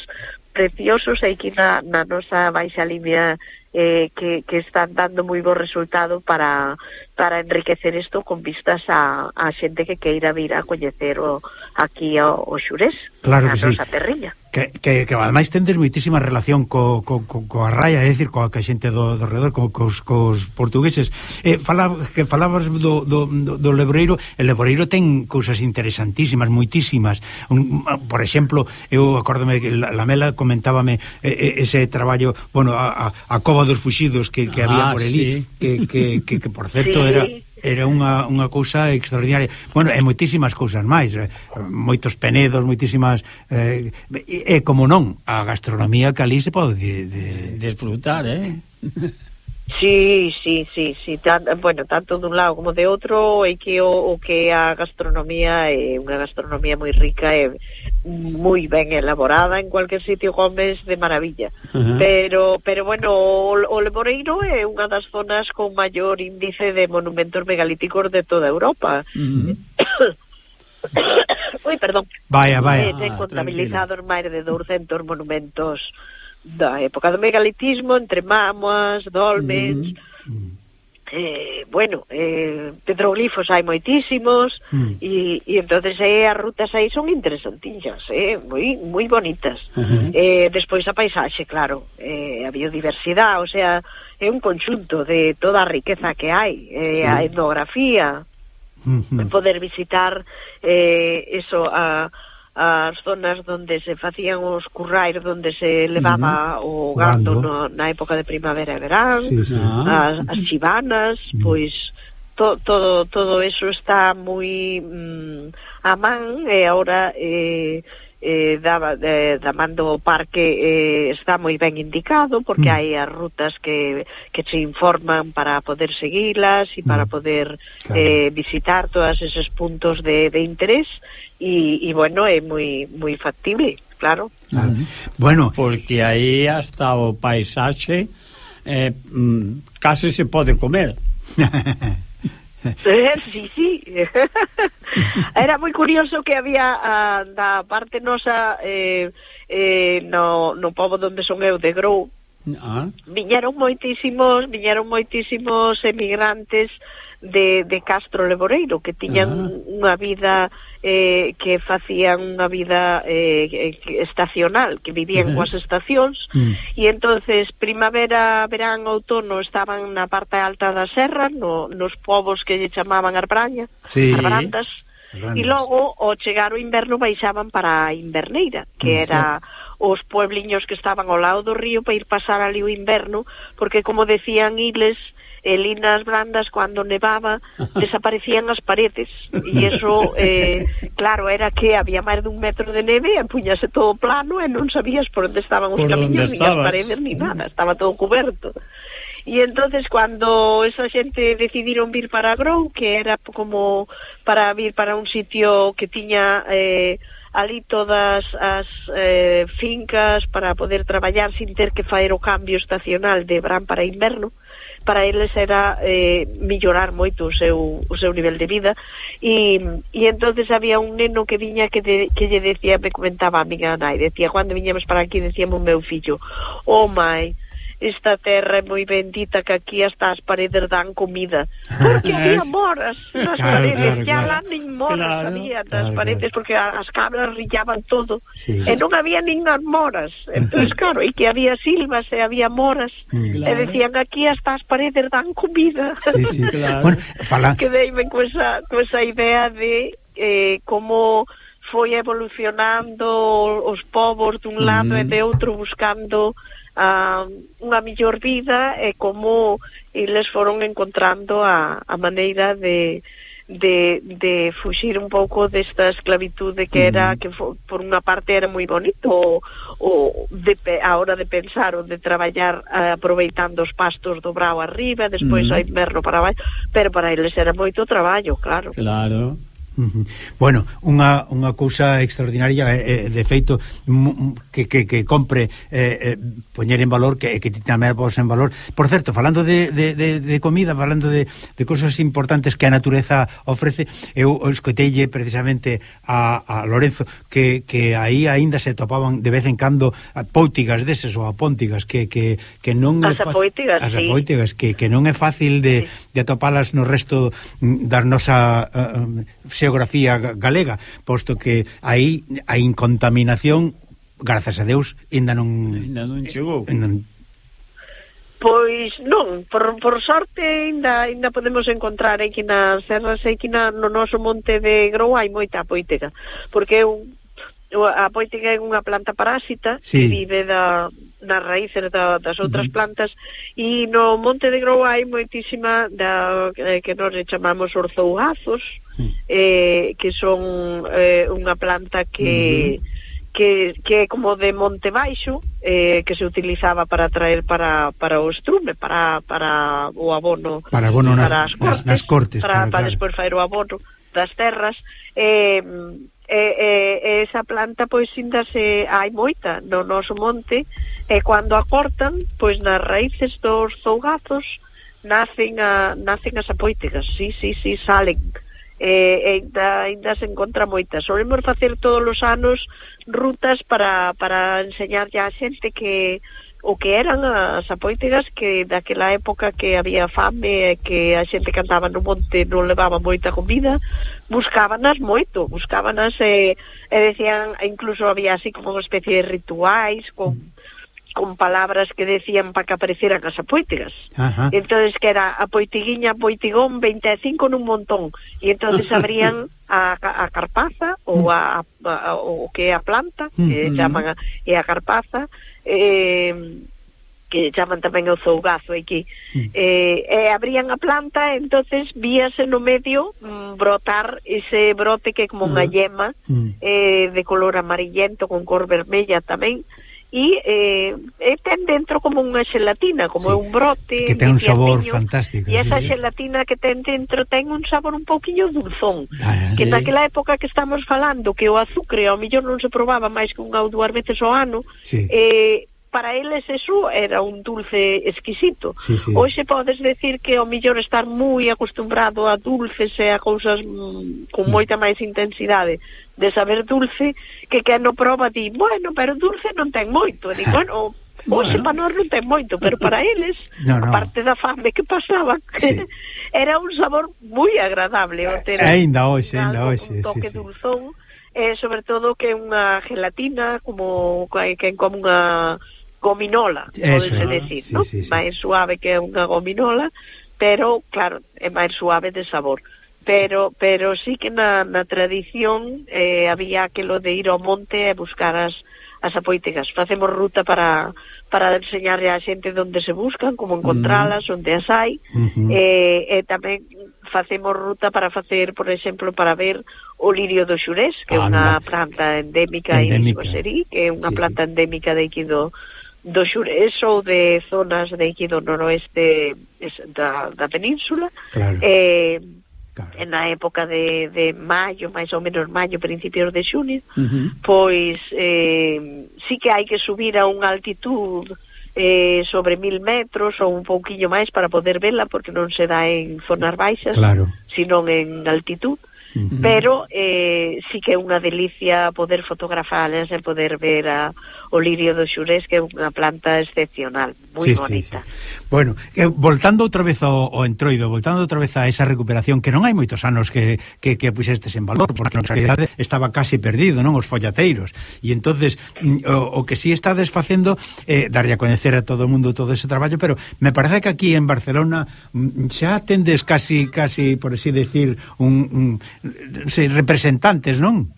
preciosos aquí na, na nosa baixa línea eh, que, que están dando moi bo resultado para para enriquecer isto con vistas a, a xente que queira vir a coñecer o, aquí o, o Xurés claro que a Rosa sí. Perriña que, que, que ademais tendes moitísima relación co, co, co, coa raya, é dicir, coa que xente do, do redor, co, cos, cos portugueses eh, fala, que falabas do, do, do Lebreiro, el Lebreiro ten cousas interesantísimas, moitísimas un, por exemplo, eu acórdome que la, la Mela comentábame eh, eh ese traballo, bueno, a, a, a Cova dos Fuxidos que, que ah, había por elí sí. que, que, que, que por certo sí era era unha, unha cousa extraordinaria. Bueno, e moitísimas cousas máis, eh? moitos penedos, moitísimas eh, e, e como non, a gastronomía que ali se pode de, de... desfrutar, eh? Sí, sí, sí, sí tan, bueno, tanto dun lado como de outro e que o, o que a gastronomía eh, é unha gastronomía moi rica eh, e moi ben elaborada en cualquier sitio comes de maravilla uh -huh. pero, pero bueno o, o Leboreiro é unha das zonas con maior índice de monumentos megalíticos de toda Europa uh -huh. Ui, perdón. Vaya, vaya. Eh, ten ah, contabilizados máis de 200 monumentos da época do megalitismo entre mamas, dolmens, mm -hmm. eh, bueno, eh, petroglifos hai moitísimos mm. e, e entonces eh, as rutas aí son interesantillas, eh, moi moi bonitas. Uh -huh. eh, despois a paisaxe, claro, eh, a biodiversidade, o sea, é un conxunto de toda a riqueza que hai, eh, sí. a etnografía, uh -huh. poder visitar eh, eso a as zonas onde se facían os currais onde se levaba uh -huh. o gando no, na época de primavera e verán sí, sí. Ah. As, as chivanas uh -huh. pois to, todo todo eso está moi mm, a man e agora eh, eh, da, de, eh, da man do parque eh, está moi ben indicado porque mm. hai as rutas que, que se informan para poder seguilas e para mm. poder claro. eh, visitar todos esos puntos de, de interés e, bueno, é moi, moi factible, claro. claro. Mm-hmm. Bueno, porque aí hasta o paisaxe eh, mm, case se pode comer. Eh, sí, sí. Era moi curioso que había a, da parte nosa eh, eh, no, no povo donde son eu de Grou. Ah. Viñeron moitísimos, viñeron moitísimos emigrantes de, de Castro Leboreiro que tiñan ah. unha vida eh, que facían unha vida eh, eh estacional que vivían eh. coas estacións mm. e entonces primavera, verán, outono estaban na parte alta da serra no, nos povos que lle chamaban Arbraña sí. Arbrandas E logo, ao chegar o inverno, baixaban para a Inverneira, que mm, era os puebliños que estaban ao lado do río para ir pasar ali o inverno, porque, como decían, iles e linas brandas cando nevaba desaparecían as paredes. E eso, eh, claro, era que había máis dun metro de neve e puñase todo plano e non sabías por onde estaban os por camiños ni as paredes ni nada, estaba todo coberto e entonces cando esa xente decidiron vir para Grou que era como para vir para un sitio que tiña eh, ali todas as eh, fincas para poder traballar sin ter que faer o cambio estacional de verán para inverno para eles era eh, millorar moito o seu, o seu nivel de vida. E, e entonces había un neno que viña que, de, que lle decía, me comentaba a miña nai, decía, cando viñamos para aquí, decíamos meu fillo, oh mai, esta terra é moi bendita que aquí hasta as paredes dan comida. Porque había moras nas claro, paredes, claro, ya claro. lá nin moras claro, había nas claro, paredes, porque as cabras rillaban todo. Sí. E non había nin as moras. Entón, claro, e que había silvas e había moras. Mm. Claro. E decían, aquí hasta as paredes dan comida. Sí, sí, claro. bueno, fala... Quedeime con esa, con esa idea de eh, como foi evolucionando os povos dun lado mm. e de outro buscando a, unha millor vida e como eles foron encontrando a, a maneira de, de, de fuxir un pouco desta esclavitude que era que fo, por unha parte era moi bonito o, o de, a hora de pensar ou de traballar uh, aproveitando os pastos do brao arriba despois mm. a inverno para baixo pero para eles era moito traballo, claro. Claro. Bueno, unha, unha cousa extraordinaria eh, eh de feito que, que, que compre eh, eh, poñer en valor que, que ti tamén pos en valor. Por certo, falando de, de, de, de comida falando de, de cousas importantes que a natureza ofrece, eu escotelle precisamente a, a Lorenzo que, que aí aínda se topaban de vez en cando póutigas deses ou apóntigas que, que, que non as apóitigas, as apóitigas que, que non é fácil de, sí. de atopalas no resto mm, da nosa uh, eh, eh, xeografía galega, posto que aí a incontaminación, grazas a Deus, ainda non... Ainda non chegou. Ainda non Pois non, por, por sorte ainda ainda podemos encontrar aquí nas serras e aquí na, no noso monte de Grou hai moita apoítega, porque é un, a apoítega é unha planta parásita sí. que vive da, nas raíces da, das outras uh -huh. plantas e no Monte de Grou hai moitísima da, eh, que nós chamamos orzougazos uh -huh. eh, que son eh, unha planta que uh -huh que, que é como de monte baixo eh, que se utilizaba para traer para, para o estrume, para, para o abono para, abono para as cortes, nas, nas cortes para, claro, para claro. despois fazer o abono das terras eh, e, e, e esa planta pois síndase hai moita no noso monte e cando a cortan pois nas raíces dos zougazos nacen, a, nacen as apoíticas sí, sí, sí, salen. E, e ainda, ainda se encontra moitas solemos facer todos os anos rutas para, para enseñarlle a xente que o que eran as apoitegas que daquela época que había fame e que a xente que andaba no monte non levaba moita comida buscábanas moito buscábanas e, e decían incluso había así como unha especie de rituais con con palabras que decían para que apareceran as apoítigas. Ajá. entonces que era apoitiguiña, apoitigón, 25 nun montón. E entonces abrían a, a carpaza ou a, a, a, o que é a planta, que mm, mm. chaman a, é a carpaza, eh, que chaman tamén o zougazo aquí mm. eh, e abrían a planta entonces víase no medio mm, brotar ese brote que é como unha ah. yema mm. eh, de color amarillento con cor vermella tamén e eh, e ten dentro como unha xelatina, como sí, un brote que ten un sabor tiño, fantástico e esa sí, xelatina sí. que ten dentro ten un sabor un pouquiño dulzón ah, que sí. naquela época que estamos falando que o azúcar ao millor non se probaba máis que unha ou dúas veces ao ano sí. eh, para eles eso era un dulce exquisito. Sí, sí. Hoxe podes decir que o millor estar moi acostumbrado a dulces e a cousas mm, con mm. moita máis intensidade de saber dulce que que no proba di, bueno, pero dulce non ten moito. E di, bueno, Hoxe bueno. para nós non ten moito, pero para eles, no, no. a parte da fame que pasaba, sí. era un sabor moi agradable. o ter eh, ainda hoxe, ainda hoxe. Un toque sí, dulzón, eh, e sobre todo que unha gelatina, como que, que como unha gominola, Eso, podese decir, sí, ¿no? Sí, sí. Máis suave que unha gominola, pero claro, é máis suave de sabor. Pero pero sí que na, na tradición eh, había aquilo de ir ao monte e buscar as as apoíticas. Facemos ruta para para enseñarle a xente onde se buscan, como mm. encontralas, onde as hai. Uh -huh. eh, e tamén facemos ruta para facer, por exemplo, para ver o lirio do xurés, que é unha planta endémica, endémica. en Suaserí, que é unha sí, planta sí. endémica de aquí do, do xurés ou de zonas de aquí do noroeste da, da península claro. eh, claro. na época de, de maio, máis ou menos maio, principios de xunio, uh -huh. pois eh, sí que hai que subir a unha altitud eh, sobre mil metros ou un pouquiño máis para poder vela, porque non se dá en zonas baixas, claro. sino en altitud. Pero eh, sí que é unha delicia poder fotografalas e poder ver a, o lirio do xurés que é unha planta excepcional, moi sí, bonita. Sí, sí. Bueno, eh, voltando outra vez ao, ao entroido, voltando outra vez a esa recuperación que non hai moitos anos que, que, que puxestes en valor, porque na realidade estaba casi perdido, non os follateiros. E entonces mm, o, o que si sí está desfacendo eh, darlle a coñecer a todo o mundo todo ese traballo, pero me parece que aquí en Barcelona mm, xa tendes casi casi por así decir un, un se representantes, non?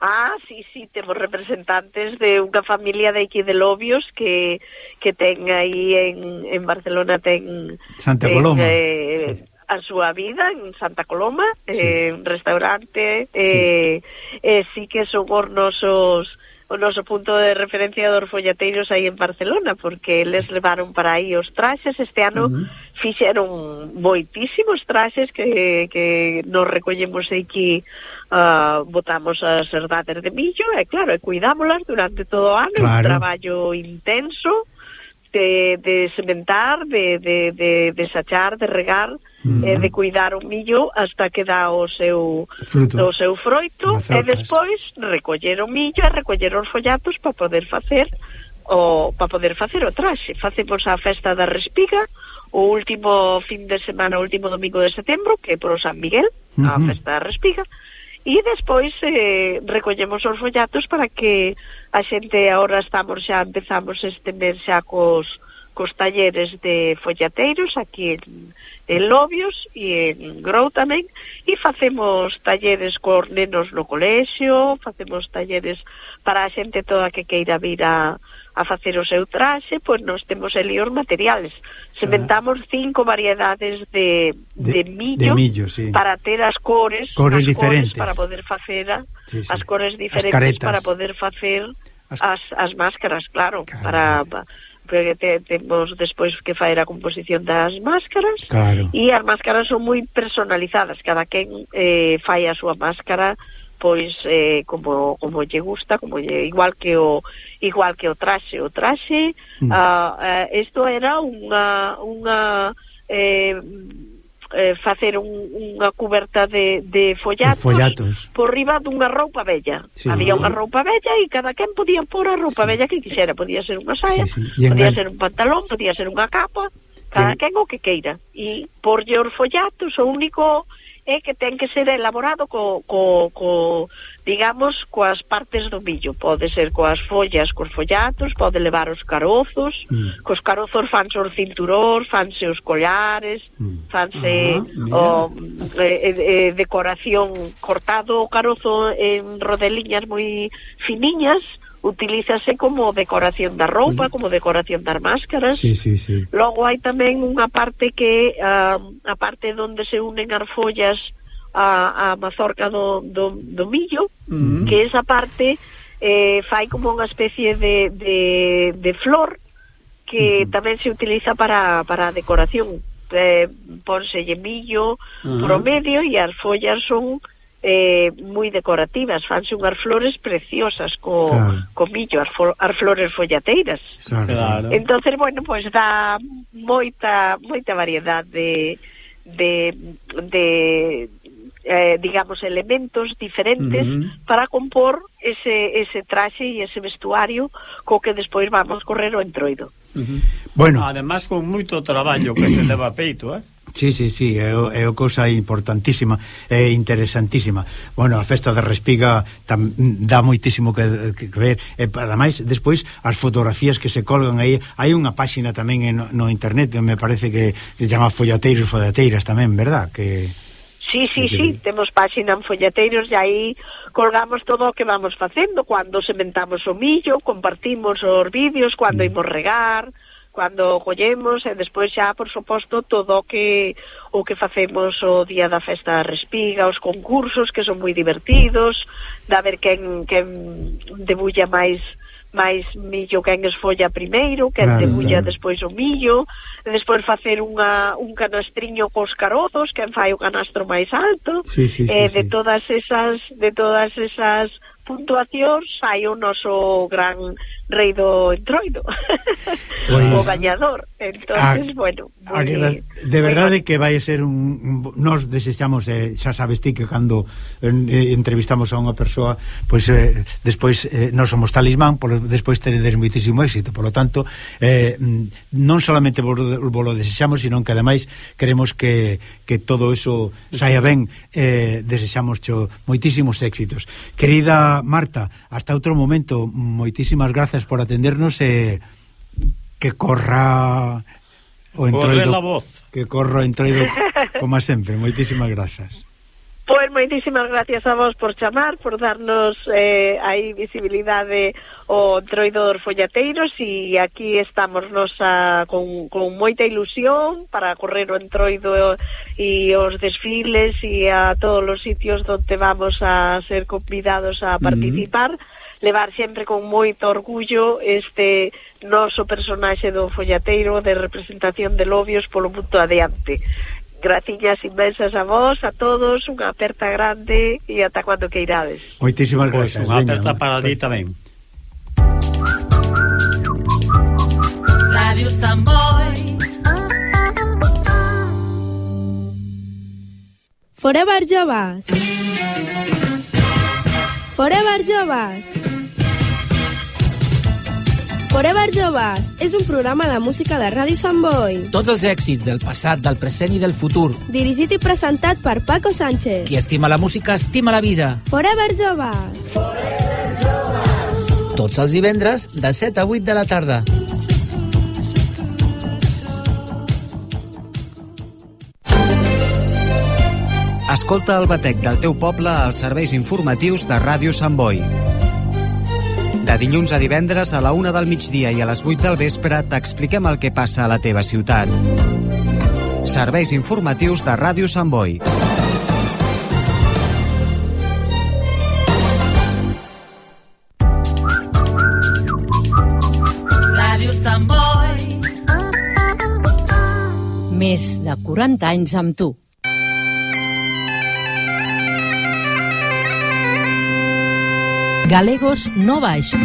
Ah, sí, sí, temos representantes de unha familia de aquí de Lobios que, que ten aí en, en Barcelona ten... Santa Coloma. Eh, sí. a súa vida en Santa Coloma, sí. eh, restaurante, eh, sí. eh, sí que son os nosos o noso punto de referencia dos follateiros aí en Barcelona, porque eles levaron para aí os traxes, este ano uh -huh. fixeron boitísimos traxes que, que nos recollemos aquí, uh, ah, botamos as herdades de millo, e claro, e cuidámolas durante todo o ano, claro. un traballo intenso de, de sementar, de, de, de, de sachar, de regar, mm. eh, de cuidar o millo hasta que dá o seu fruto. o seu froito e despois recoller o millo e recoller os follatos para poder facer o para poder facer o traxe. Facemos a festa da Respiga o último fin de semana, o último domingo de setembro, que é pro San Miguel, uh -huh. a festa da Respiga. E despois eh, recollemos os follatos para que a xente agora estamos xa empezamos este mes xa cos cos talleres de follateiros aquí en, en Lobios e en Grou tamén e facemos talleres cos nenos no colexio, facemos talleres para a xente toda que queira vir a, a facer o seu traxe, pois nos temos ali os materiales. Ah. Sementamos cinco variedades de, de, de millo, de millo sí. para ter as cores, cores as diferentes cores para poder facer a, sí, sí. as cores diferentes as caretas. para poder facer as, as, as máscaras, claro, Caramba. para porque te, temos despois que faer a composición das máscaras claro. e as máscaras son moi personalizadas cada quen eh, fai a súa máscara pois eh, como, como lle gusta como lle, igual que o igual que o traxe o traxe mm. Ah, eh, isto mm. uh, uh, era unha unha eh, eh, facer un, unha cuberta de, de follatos, de follatos por riba dunha roupa bella. Sí, Había sí. unha roupa bella e cada quen podía pôr a roupa sí. bella que quixera. Podía ser unha saia, sí, sí. podía ser un pantalón, podía ser unha capa, cada en... quen o que queira. E sí. porlle os follatos, o único é que ten que ser elaborado co, co, co digamos, coas partes do millo. Pode ser coas follas, cos follatos, pode levar os carozos, mm. cos carozos fanse os cinturóns, fanse os collares, mm. fanse ah, o, eh, eh, eh, decoración cortado o carozo en rodeliñas moi finiñas, mm utilízase como decoración da roupa, como decoración das máscaras. Sí, sí, sí. Logo hai tamén unha parte que uh, a parte onde se unen as follas a, a mazorca do, do, do millo, mm. que esa parte eh, fai como unha especie de, de, de flor que tamén se utiliza para, para decoración. Eh, ponselle millo uh -huh. promedio e as follas son eh, moi decorativas, fanse unhas flores preciosas co, claro. co millo, as, fo, as flores follateiras. Claro. claro. Entonces, bueno, pois pues, dá moita moita variedade de de, de eh, digamos elementos diferentes uh -huh. para compor ese ese traxe e ese vestuario co que despois vamos correr o entroido. Uh -huh. Bueno, además con moito traballo que se leva feito, eh? Sí, sí, sí, é, é o cousa importantísima e interesantísima. Bueno, a festa da Respiga tam, dá moitísimo que, que ver e ademais despois as fotografías que se colgan aí, hai unha páxina tamén en, no internet, me parece que se chama Follateiros e Follateiras tamén, verdad? Que Sí, sí, sí, temos páxina en Follateiros e aí colgamos todo o que vamos facendo, cando sementamos o millo, compartimos os vídeos, cando mm. imos regar, cando collemos e despois xa, por suposto, todo o que o que facemos o día da festa da Respiga, os concursos que son moi divertidos, da ver quen, quen debulla máis máis millo quen esfolla primeiro, quen claro, debulla claro. despois o millo, despois facer unha, un canastriño cos carozos, quen fai o canastro máis alto, sí, sí, sí, eh, sí. de todas esas de todas esas puntuacións hai o noso gran rei do entroido pues, o pois, gañador. Entonces a, bueno a, muy, de eh, verdade que vai ser un nos desechamos eh, xa sabes ti que cando eh, entrevistamos a unha persoa pois pues, eh, despois eh, non somos talismán polo, despois tenedes moitísimo éxito. Polo tanto eh, non solamente vos, vos lo desechamos sino que ademais queremos que, que todo eso saia ben. Eh, desechamos cho moitísimos éxitos. Querida Marta, hasta outro momento, moitísimas grazas por atendernos e que corra o entroido. Corre la voz. Que corro entroido como sempre, moitísimas grazas. Pois moitísimas gracias a vos por chamar, por darnos eh, aí visibilidade o troido dos follateiros e aquí estamos nos a, con, con moita ilusión para correr o entroido e os desfiles e a todos os sitios donde vamos a ser convidados a participar. Mm -hmm levar sempre con moito orgullo este noso personaxe do follateiro de representación de lobios polo mundo adiante. Graciñas inmensas a vos, a todos, unha aperta grande e ata cando que irades. Moitísimas pois, gracias. Unha aperta eh. para ti tamén. Radio Samboy Forever Joves Forever Joves Forever Joves és un programa de música de Ràdio Sant Boi. Tots els èxits del passat, del present i del futur. Dirigit i presentat per Paco Sánchez. Qui estima la música, estima la vida. Forever Joves. Tots els divendres, de 7 a 8 de la tarda. Escolta el batec del teu poble als serveis informatius de Ràdio Sant Boi. De dilluns a divendres a la una del migdia i a les 8 del vespre t'expliquem el que passa a la teva ciutat. Serveis informatius de Ràdio Sant Boi. Ràdio Sant Boi. Més de 40 anys amb tu. Galegos no baixo.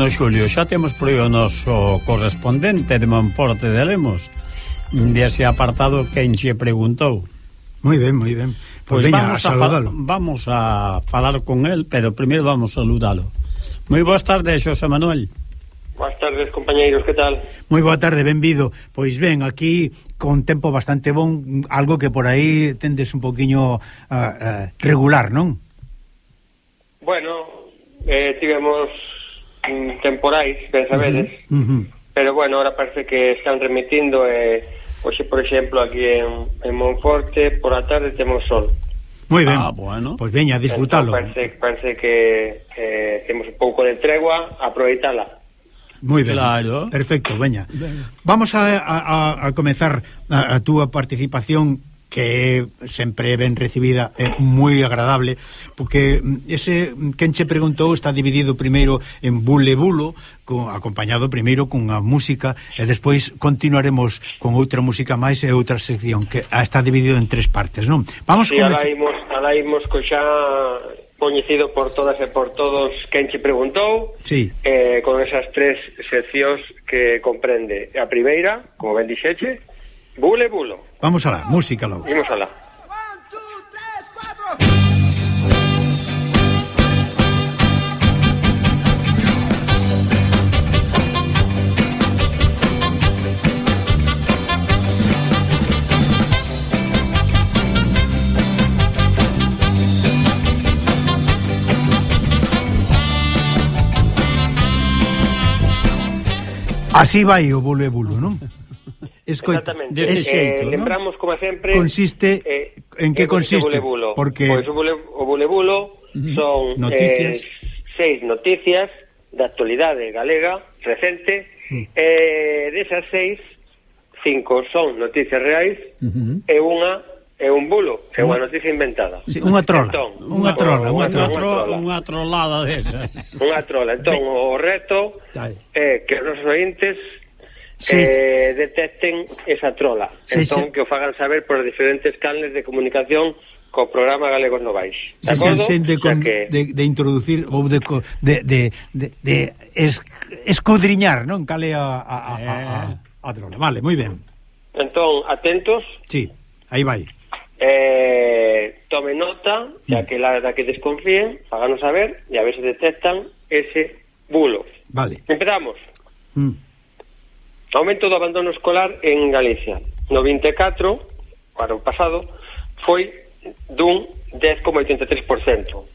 Bueno, Xulio. Xa temos por aí o noso correspondente de Monforte de Lemos, dese apartado que enxe preguntou. Moi ben, moi ben. Pois, pois veña, vamos, a saludalo. vamos a falar con el, pero primeiro vamos a saludalo. Moi boas tardes, Xosé Manuel. Boas tardes, compañeiros, que tal? Moi boa tarde, benvido. Pois ben, aquí con tempo bastante bon, algo que por aí tendes un poquiño uh, ah, uh, ah, regular, non? Bueno, eh, tivemos temporais, ben sabedes. uh -huh. uh -huh. pero bueno, ahora parece que están remitindo e eh, hoxe, por exemplo, aquí en, en Monforte, por a tarde temos sol. Moi ben, ah, bueno. pois veña veña, disfrutalo. Entón, parece, parece que eh, temos un pouco de tregua, aproveitala. Moi ben, claro. perfecto, veña. Vamos a, a, a comezar a, a túa participación que é sempre ben recibida, é moi agradable, porque ese quen che preguntou está dividido primeiro en bule bulo, con, acompañado primeiro cunha música e despois continuaremos con outra música máis e outra sección que está dividido en tres partes, non? Vamos sí, con... Alá imos, alá imos co xa coñecido por todas e por todos quen che preguntou sí. eh, con esas tres seccións que comprende a primeira, como ben dixeche Bule bulo. Vamos a la música, luego. Vamos a la. Así va o vuelve bulo, ¿no? Escoita, deste eh, xeito, eh, no? Lembramos, como sempre... Consiste, eh, en eh, que consiste? Bulebulo. Porque... Pois o bule, o bulebulo son eh, noticias. Eh, seis noticias da actualidade galega recente, eh, desas seis, cinco son noticias reais uh -huh. e unha é un bulo, é unha noticia inventada. Sí, unha trola. Entón, unha trola, unha trola, unha, trola. unha trolada desas. unha trola. Entón, o reto é eh, que os nosos ointes sí. eh, detecten esa trola. Sí, entón, sí. que o fagan saber por diferentes canles de comunicación co programa Galegos Novais. De sí, acordo? Sí, de, con, o sea que... de, de introducir ou de, de, de, de, de es, escudriñar, non? Cale a, a, a, a, eh. a a trola. Vale, moi ben. Entón, atentos. Sí, aí vai. Eh, tome nota, ya que la da que desconfíen, háganos saber e a ver se detectan ese bulo. Vale. Empezamos. Mm. Aumento do abandono escolar en Galicia. No 24, para o pasado, foi dun 10,83%.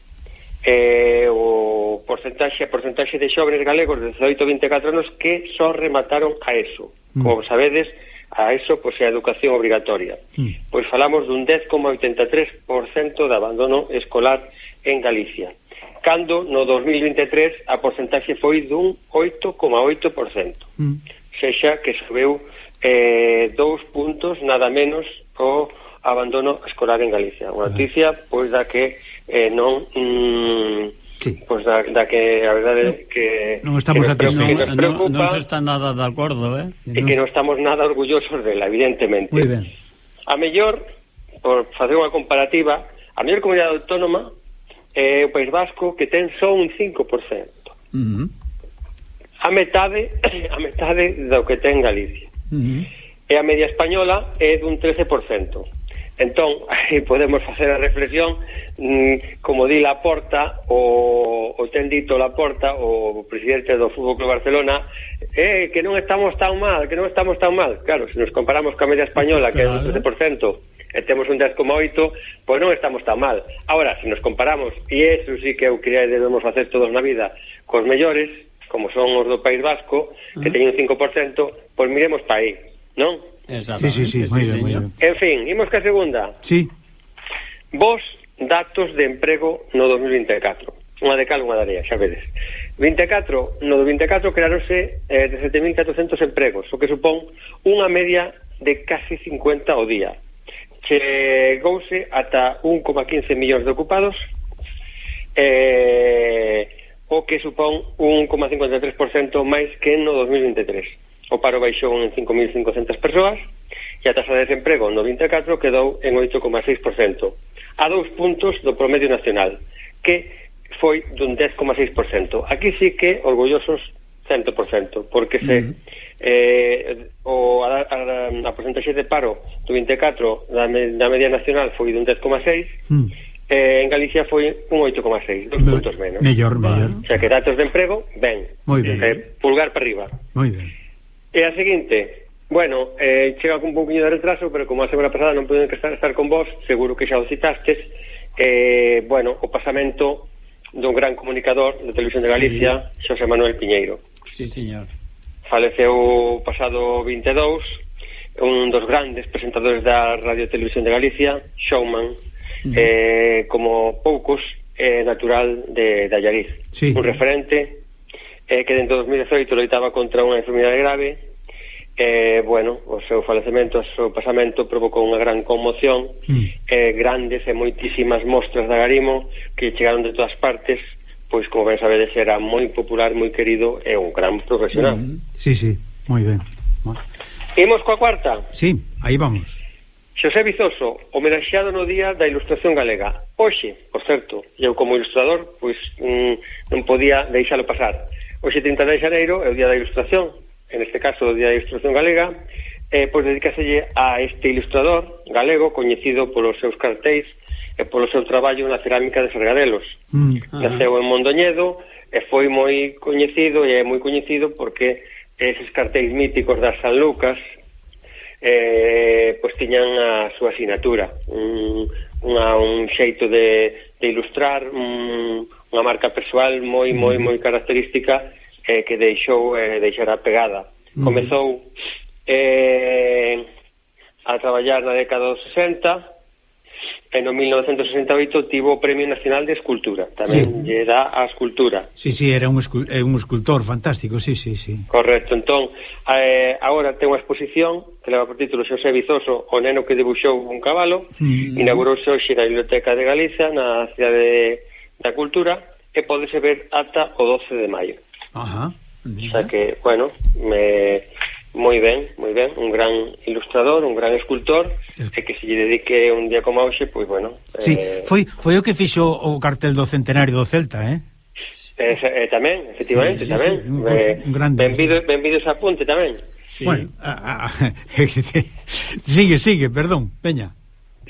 Eh, o porcentaxe, a porcentaxe de xóvenes galegos de 18 a 24 anos que só remataron a ESO. Mm. Como sabedes, a ESO pois, é a educación obrigatoria. Mm. Pois falamos dun 10,83% de abandono escolar en Galicia. Cando no 2023 a porcentaxe foi dun 8,8%. Mm sexa que subeu eh, dous puntos nada menos o abandono escolar en Galicia. Unha ah. noticia, pois, da que eh, non... Mm, Sí. Pois da, da que a verdade no, que non estamos que nos, preocupa, que nos preocupa, non, non se está nada de acordo, eh? E que non estamos nada orgullosos dela, evidentemente. Muy ben. A mellor, por facer unha comparativa, a mellor comunidade autónoma é eh, o País Vasco que ten só un 5%. Uh -huh a metade a metade do que ten Galicia. Uh -huh. E a media española é dun 13%. Entón, aí podemos facer a reflexión, mm, como di la porta, o, o ten dito la porta, o presidente do Fútbol Club Barcelona, eh, que non estamos tan mal, que non estamos tan mal. Claro, se nos comparamos ca media española, que claro. é un 13%, e temos un 10,8, pois non estamos tan mal. Ahora, se nos comparamos, e eso sí que eu quería debemos facer todos na vida, cos mellores, como son os do País Vasco, que teñen un 5%, pois miremos para aí, non? Exactamente. Sí, sí, sí, moi ben, moi ben. En fin, imos que a segunda. Sí. Vos datos de emprego no 2024. Unha de cal, unha darea, xa vedes. 24, no 24 crearonse eh, 17.400 empregos, o que supón unha media de casi 50 ao día. Chegouse ata 1,15 millóns de ocupados. Eh, o que supón un 1,53% máis que no 2023. O paro baixou en 5.500 persoas e a taxa de desemprego no 24 quedou en 8,6%, a dous puntos do promedio nacional, que foi dun 10,6%. Aquí sí que orgullosos 100%, porque se eh, o, a, a, a, a porcentaxe de paro do 24 da, da media nacional foi dun 10,6%, mm eh, en Galicia foi un 8,6, dos puntos menos. Mellor, mellor. O sea, que datos de emprego, ben. Moi ben. Eh, pulgar para arriba. Moi ben. E a seguinte, bueno, eh, chega con un poquinho de retraso, pero como a semana pasada non pude estar, estar con vos, seguro que xa o citastes, eh, bueno, o pasamento dun gran comunicador da Televisión de Galicia, sí. Xosé Manuel Piñeiro. Sí, señor. Faleceu pasado 22, un dos grandes presentadores da Radio Televisión de Galicia, showman, uh -huh. eh, como poucos, eh, natural de, de Allariz. Sí. Un referente eh, que dentro de 2018 loitaba contra unha enfermidade grave eh, bueno, o seu falecemento, o seu pasamento provocou unha gran conmoción mm. eh, grandes e moitísimas mostras de agarimo que chegaron de todas partes pois como ben sabedes era moi popular, moi querido e un gran profesional mm. Sí, sí, moi ben Imos coa cuarta? Sí, aí vamos Xosé Vizoso, homenaxeado no Día da Ilustración Galega. Hoxe, por certo, eu como ilustrador, pois mm, non podía deixalo pasar. Hoxe 30 de xaneiro é o Día da Ilustración, en este caso o Día da Ilustración Galega, eh, pois dedicaselle a este ilustrador galego coñecido polos seus cartéis e polo seu traballo na cerámica de Sargadelos. Mm. Naceu en Mondoñedo e foi moi coñecido e é moi coñecido porque eses cartéis míticos das San Lucas eh, pois tiñan a súa asignatura un, unha, un xeito de, de ilustrar un, unha marca persoal moi moi moi característica eh, que deixou eh, deixara pegada. Comezou eh, a traballar na década dos 60 e no 1968 tivo o Premio Nacional de Escultura, tamén sí. lle dá a escultura. Sí, sí, era un, escul un escultor fantástico, sí, sí, sí. Correcto, entón, eh, agora ten unha exposición que leva por título Xosé Vizoso, o neno que debuxou un cabalo, mm. inaugurouse hoxe na Biblioteca de Galiza, na cidade da Cultura, e podese ver ata o 12 de maio. Ajá. O sea que, bueno, me Moi ben, moi ben, un gran ilustrador, un gran escultor, e que se lle dedique un día como hoxe, pois pues, bueno. Sí, eh... foi foi o que fixo o cartel do centenario do Celta, eh? Eh, eh tamén, efectivamente, sí, sí, tamén. Sí, un, eh, un grande. Benvido, benvido ese apunte tamén. Sí. Bueno, a, a, sigue, sigue, perdón, veña.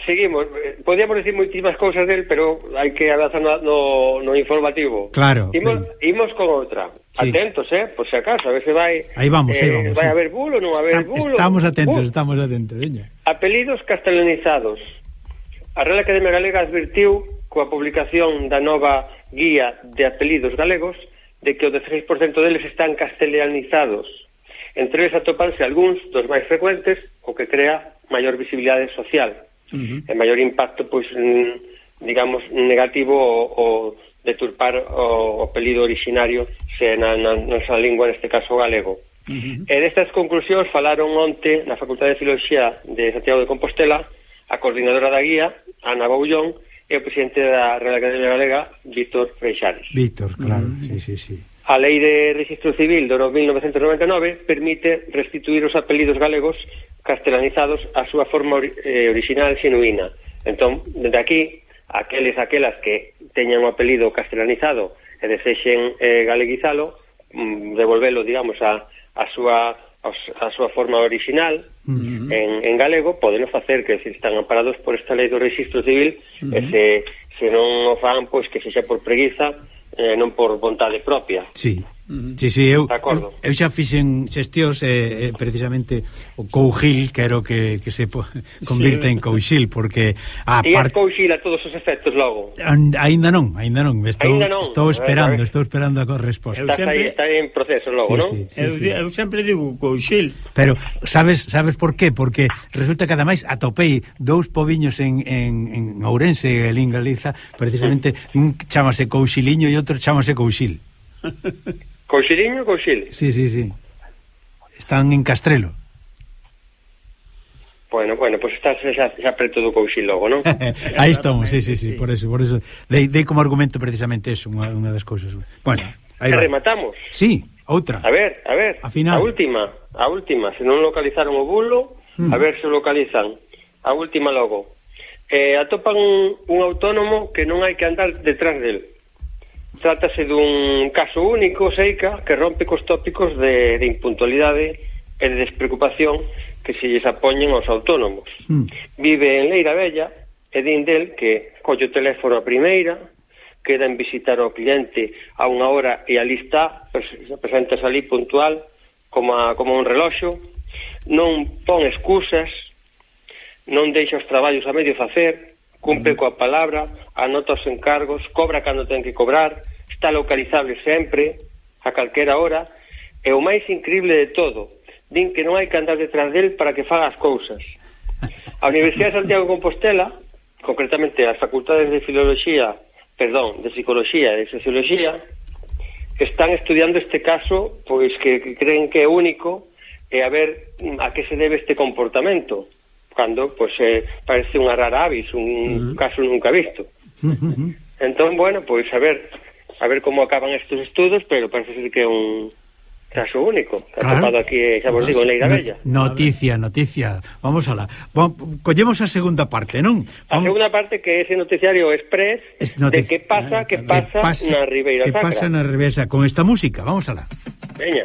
Seguimos, podíamos decir moitísimas cousas del, pero hai que avanzar no, no informativo. Claro. Imos, imos con outra. Sí. Atentos, eh, por si acaso, a ver se vai... Aí vamos, eh, aí vamos. Vai sí. haber bulo, non haber Está, bulo. Estamos atentos, uh. estamos atentos, veña. Apelidos castelanizados. A Real Academia Galega advertiu coa publicación da nova guía de apelidos galegos de que o 16% deles están castelanizados. Entre eles atopanse algúns dos máis frecuentes, o que crea maior visibilidade social uh -huh. e maior impacto pois digamos negativo o, o deturpar o, o pelido originario se na, na nosa lingua, neste caso galego. Uh -huh. E destas conclusións falaron onte na Facultade de Filoloxía de Santiago de Compostela a coordinadora da guía, Ana Boullón, e o presidente da Real Academia Galega, Víctor Freixares. Víctor, claro, uh -huh. sí, sí, sí. A lei de registro civil do 1999 permite restituir os apelidos galegos castelanizados a súa forma ori eh, original genuína. Entón, dende aquí, aqueles aquelas que teñan o apelido castelanizado e desexen eh, galeguizalo, mm, devolvelo, digamos, a, a súa a súa forma original uh -huh. en, en galego, podeno facer que se están amparados por esta lei do registro civil uh -huh. e se, se non o fan, pois que se xa por preguiza eh, non por vontade propia. Sí. Sí, sí, eu, eu, eu xa fixen xestións eh, eh precisamente o Cougil, quero que, que se convirta sí. en Couchil porque a e part... Couchil a todos os efectos logo ainda non, ainda non, estou, ainda non. estou esperando estou esperando a resposta está, sempre... está en proceso logo, sí, non? Sí, sí, eu, sí. eu sempre digo Couchil pero sabes sabes por qué? porque resulta que ademais atopei dous poviños en, en, en Ourense e en Galiza precisamente un chamase Couchiliño e outro chamase Couchil Coxiriño e Coxile. Sí, sí, sí. Están en Castrelo. Bueno, bueno, pois pues estás xa, xa preto do Couchil logo, non? Aí estamos, sí, sí, sí, sí, por eso, por eso. Dei, dei como argumento precisamente eso, unha, unha das cousas. Bueno, aí va. rematamos? Sí, outra. A ver, a ver, a, final. a última, a última, se non localizaron o bulo, hmm. a ver se localizan. A última logo. Eh, atopan un, un autónomo que non hai que andar detrás del. Trátase dun caso único, Seica, que rompe cos tópicos de, de impuntualidade e de despreocupación que se lles apoñen aos autónomos. Mm. Vive en Leira Bella e din del que colle o teléfono a primeira, queda en visitar ao cliente a unha hora e a lista presenta ali puntual como, a, como un reloxo, non pon excusas, non deixa os traballos a medio facer, cumpre coa palabra, anota os encargos, cobra cando ten que cobrar, está localizable sempre, a calquera hora, e o máis increíble de todo, din que non hai que andar detrás del para que faga as cousas. A Universidade de Santiago de Compostela, concretamente as facultades de Filoloxía, perdón, de Psicología e de Socioloxía, están estudiando este caso, pois que, que creen que é único, e a ver a que se debe este comportamento cando pois eh, parece unha rara avis, un uh -huh. caso nunca visto. Uh -huh. Entón, bueno, pois a ver, a ver como acaban estes estudos, pero parece ser que é un caso único. Que claro. Atopado aquí, eh, xa vos digo, en Leira Bella. Noticia, noticia. Vamos alá. la... collemos a segunda parte, non? Vamos... A segunda parte que é ese noticiario express es notici... de que pasa, que pasa, pasa na Ribeira Sacra. Que pasa na Ribeira Sacra, con esta música. Vamos alá. Veña.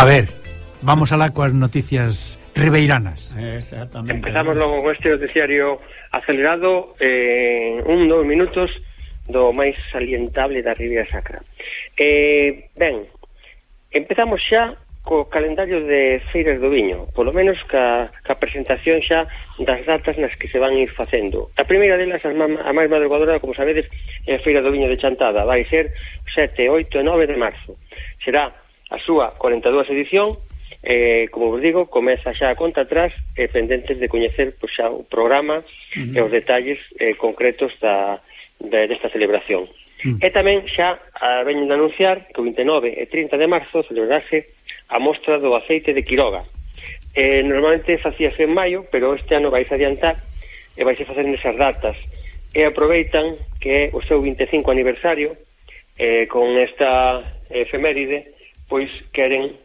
A ver, vamos alá coas noticias ribeiranas. Exactamente. Empezamos logo con este noticiario acelerado eh, un, dos minutos do máis salientable da Ribeira Sacra. Eh, ben, empezamos xa co calendario de feiras do viño, polo menos ca, ca presentación xa das datas nas que se van ir facendo. A primeira delas, a, a máis madrugadora, como sabedes, é a Feira do Viño de Chantada, vai ser 7, 8 e 9 de marzo. Será a súa 42 edición eh, como vos digo, comeza xa a conta atrás eh, pendentes de coñecer pois, xa o programa uh -huh. e os detalles eh, concretos da, de, desta celebración. Uh -huh. E tamén xa a, veñen de anunciar que o 29 e 30 de marzo celebrase a mostra do aceite de Quiroga. Eh, normalmente facíase en maio, pero este ano vais adiantar e vais a facer nesas datas. E aproveitan que é o seu 25 aniversario eh, con esta efeméride pois queren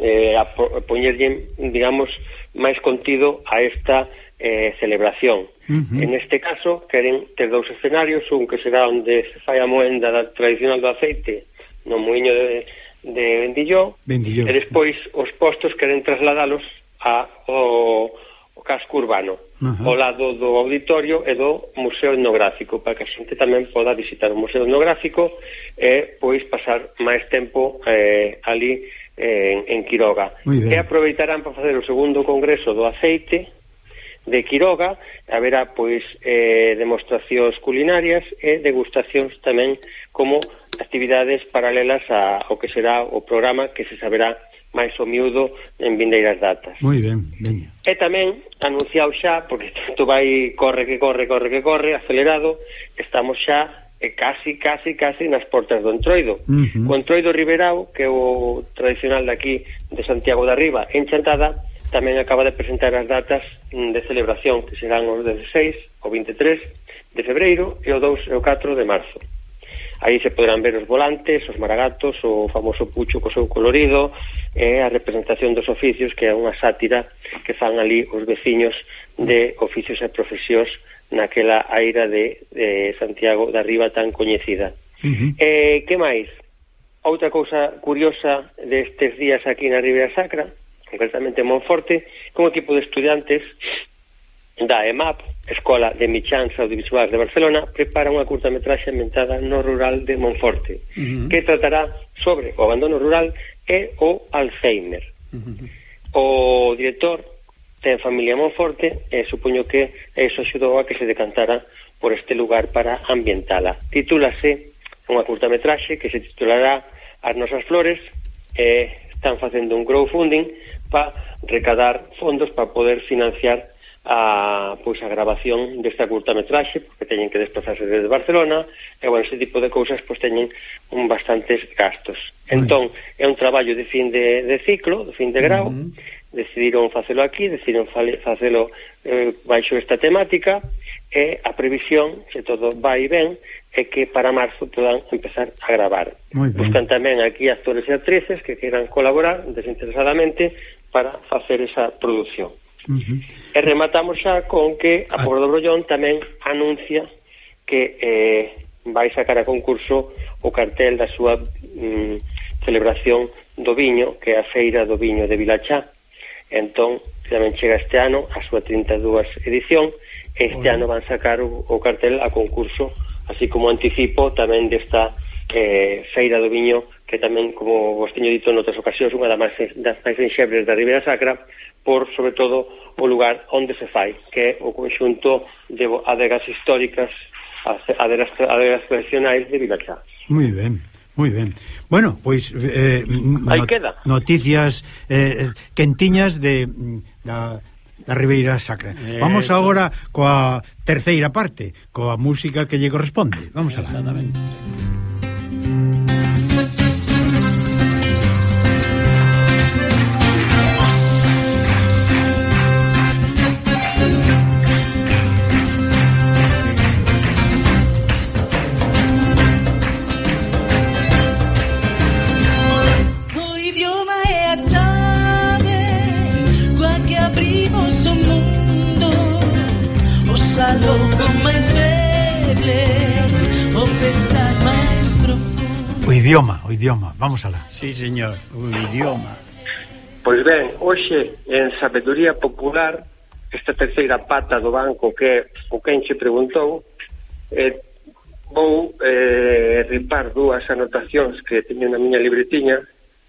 eh, a poñerlle, digamos, máis contido a esta eh, celebración. Uh -huh. En este caso, queren ter dous escenarios, un que será onde se fai a moenda da, tradicional do aceite no moinho de, de Bendilló, Bendilló, e despois os postos queren trasladalos a, o, o casco urbano uh -huh. ao lado do auditorio e do Museo Etnográfico, para que a xente tamén poda visitar o Museo Etnográfico e pois pasar máis tempo eh, ali eh, en, en Quiroga. E aproveitarán para facer o segundo congreso do aceite de Quiroga, haberá pois eh, demostracións culinarias e degustacións tamén como actividades paralelas a, ao que será o programa que se saberá máis o miúdo en vindeiras datas. Moi ben, veña. E tamén anunciado xa, porque isto vai corre que corre, corre que corre, acelerado, estamos xa e casi, casi, casi nas portas do Entroido. Uh -huh. O Entroido Riberao, que é o tradicional daqui de Santiago da Riba, en Chantada, tamén acaba de presentar as datas de celebración, que serán os 16, o 23 de febreiro e o 2 e o 4 de marzo. Aí se poderán ver os volantes, os maragatos, o famoso pucho co seu colorido, e a representación dos oficios, que é unha sátira que fan ali os veciños de oficios e profesións naquela aira de, de Santiago da Riba tan coñecida. Uh -huh. eh, que máis? Outra cousa curiosa destes días aquí na Ribeira Sacra, concretamente en Monforte, que un equipo de estudiantes da EMAP, Escola de Micháns Audiovisuais de Barcelona prepara unha curtametraxe ambientada no rural de Monforte, uh -huh. que tratará sobre o abandono rural e o Alzheimer. Uh -huh. O director ten familia Monforte e supoño que eso axudou a que se decantara por este lugar para ambientala. Titúlase unha curtametraxe que se titulará As nosas flores e están facendo un crowdfunding para recadar fondos para poder financiar a, pois a grabación desta curtametraxe, porque teñen que desplazarse desde Barcelona, e, bueno, ese tipo de cousas pois teñen un bastantes gastos. Entón, é un traballo de fin de, de ciclo, de fin de grau, uh -huh. decidiron facelo aquí, decidiron facelo eh, baixo esta temática, e a previsión, se todo vai ben, é que para marzo podan empezar a gravar. Buscan tamén aquí actores e actrices que queiran colaborar desinteresadamente para facer esa producción. Uh -huh. E rematamos xa con que a Por do Brollón tamén anuncia que eh, vai sacar a concurso o cartel da súa mm, celebración do viño, que é a Feira do Viño de Vilachá. Entón, tamén chega este ano a súa 32 edición, e este ano van sacar o, o cartel a concurso, así como anticipo tamén desta eh, Feira do Viño, que tamén, como vos teño dito en outras ocasións, unha das máis, das máis enxebres da Ribeira Sacra, por, sobre todo, o lugar onde se fai, que é o conxunto de adegas históricas, adegas, adegas tradicionais de Vilachá. Moi ben. Moi ben. Bueno, pois eh, mm, Aí not queda. noticias eh, quentiñas de mm, da, da Ribeira Sacra. Eh, Vamos eso. agora coa terceira parte, coa música que lle corresponde. Vamos a. Exactamente. calor máis feble o pesar máis profundo. O idioma, o idioma, vamos alá. Sí, señor, o idioma. Pois ben, hoxe en Sabeduría Popular esta terceira pata do banco que o Kenche preguntou eh, vou eh, ripar dúas anotacións que teño na miña libretiña.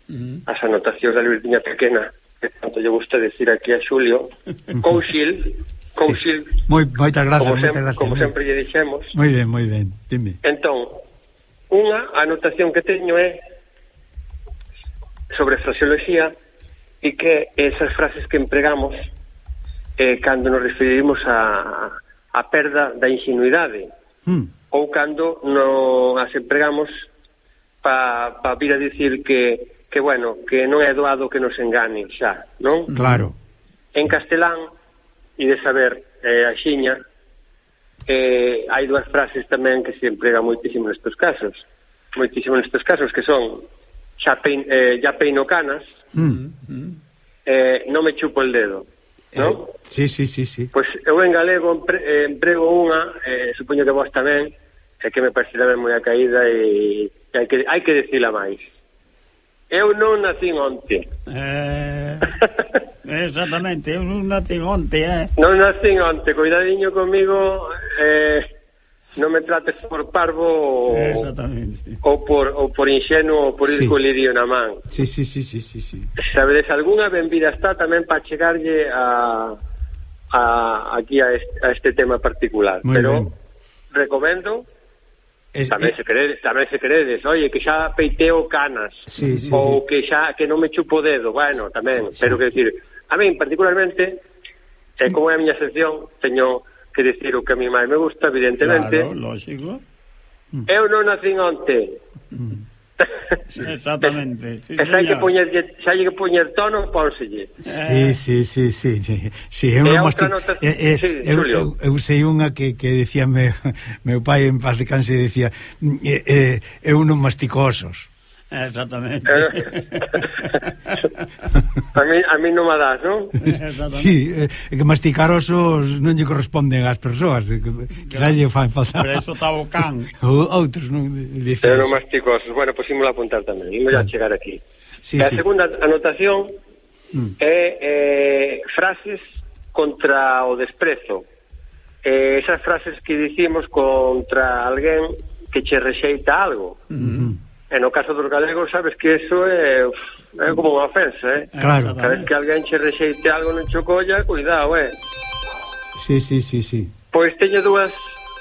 Mm. as anotacións da libretiña pequena que tanto lle gusta decir aquí a Xulio. Couchil Cousil. Sí. Moi, moitas gracias, como moitas gracias. Como moi. sempre lle dixemos. Moi ben, moi ben, dime. Entón, unha anotación que teño é sobre fraseoloxía e que esas frases que empregamos eh, cando nos referimos a, a perda da ingenuidade hmm. ou cando nos as empregamos para pa vir a dicir que, que bueno, que non é doado que nos engane xa, non? Claro. En castelán e de saber eh, a xiña, eh, hai dúas frases tamén que se emprega moitísimo nestes casos, moitísimo nestes casos, que son xa, pein, eh, ya peino canas, mm, mm. Eh, non me chupo el dedo, non? Eh, sí, sí, sí, sí. Pois pues eu en galego empre, eh, emprego unha, eh, supoño que vos tamén, é que me parece tamén moi a caída e, e hai que, hai que decila máis. Eu non nacín onte. Eh, exactamente, eu non nací onte, eh. Non nacín onte, cuidadiño comigo, eh, non me trates por parvo Exactamente. ou por ou por inxenuo ou por ir sí. co lirio na man. Sí, sí, sí, sí, sí, sí. Sabedes algunha benvida está tamén para chegarlle a, a aquí a este, a este tema particular, Muy pero ben. recomendo Es, tamén, se queredes, tamén se queredes, oye, que xa peiteo canas, sí, sí, ou sí. que xa que non me chupo dedo, bueno, tamén, sí, pero sí. que decir, a min particularmente, eh, como é a miña sección, teño que decir o que a mi máis me gusta, evidentemente. Claro, lógico. Eu non nacín onte. Mm. Exactamente. Sí, eh. e xa que se xa que poñer tono, pónselle. Sí, sí, sí, sí. sí, sí eu, non mosti... nota... eh, eh, sí, eu, eu, eu sei unha que, que decía me, meu pai en paz de canse dicía mm, eh, eh, eu non mastico osos. Eh, Exactamente. Eh. A, mí, a mí non me das, non? Eh, sí, eh, que masticar osos non lle corresponden ás persoas, que, que claro. lle fan falta. Pero eso está o can. Outros non dicen. Pero non mastico osos. Bueno, pois ímolo apuntar tamén, imos vale. a chegar aquí. Sí, a sí. segunda anotación mm. é eh, frases contra o desprezo. Eh, esas frases que dicimos contra alguén que che rexeita algo. Mm -hmm E no caso dos galegos sabes que eso é, uf, é como unha ofensa, eh? Claro. Cada vez que alguén che rexeite algo non cho colla, cuidado, eh? Sí, sí, sí, sí. Pois teño dúas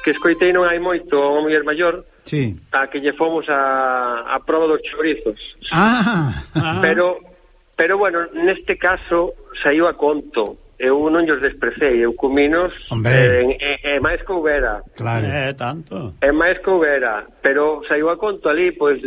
que escoitei non hai moito a unha muller maior sí. a que lle fomos a, a prova dos chourizos. Ah, ah. Pero, pero bueno, neste caso saiu a conto eu non os desprecei, eu cominos Hombre. eh, eh, máis que houbera. Claro. É eh, tanto. É máis que houbera, pero saiu a conto ali, pois,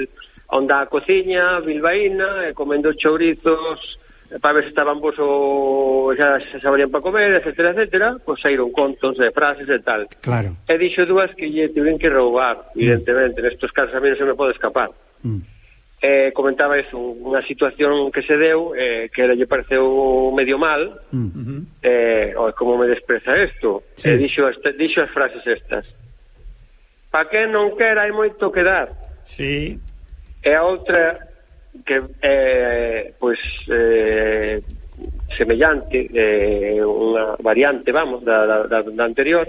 onda a cociña, bilbaína, e comendo chourizos, para ver se estaban vos o xa, se saberían para comer, etcétera, etcétera, pois saíron contos de frases e tal. Claro. E dixo dúas que lle tiven que roubar, mm. evidentemente, mm. nestos casos a mí non se me pode escapar. Mm eh, comentaba eso, unha situación que se deu eh, que lle pareceu medio mal. Uh -huh. eh, como me despreza isto? Sí. eh, dixo, este, dixo as frases estas. Pa que non quera hai moito que dar sí. e a outra que eh, pois eh, semellante eh, unha variante, vamos, da, da, da, da anterior.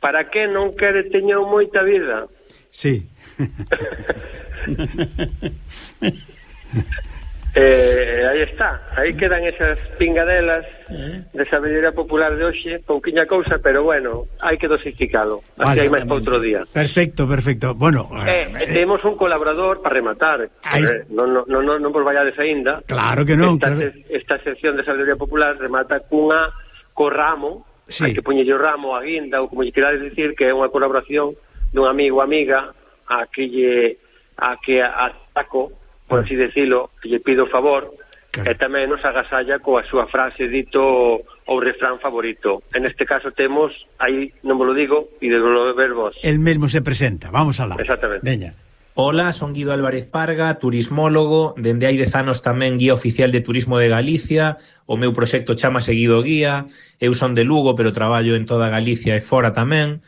Para que non quere teña moita vida sí. eh, aí está, aí quedan esas pingadelas eh? de sabiduría popular de hoxe, pouquiña cousa, pero bueno, hai que dosificalo, así vale, hai máis para outro día. Perfecto, perfecto. Bueno, eh, eh, eh, temos un colaborador para rematar. Ahí... Eh, non non non non vos vayades aínda. Claro que non. Esta, claro. esta sección de sabiduría popular remata cunha co ramo, sí. hai que poñerlle o ramo a guinda ou como lle querades dicir que é unha colaboración dun amigo amiga a que lle a que ataco, por ah. así decirlo, que lle pido favor, claro. Eh, e tamén nos agasalla coa súa frase dito ou refrán favorito. En este caso temos, aí non vos lo digo, e de lo ver vos. El mesmo se presenta, vamos alá. Exactamente. Veña. Ola, son Guido Álvarez Parga, turismólogo, dende hai dez anos tamén guía oficial de turismo de Galicia, o meu proxecto chama Seguido Guía, eu son de Lugo, pero traballo en toda Galicia e fora tamén,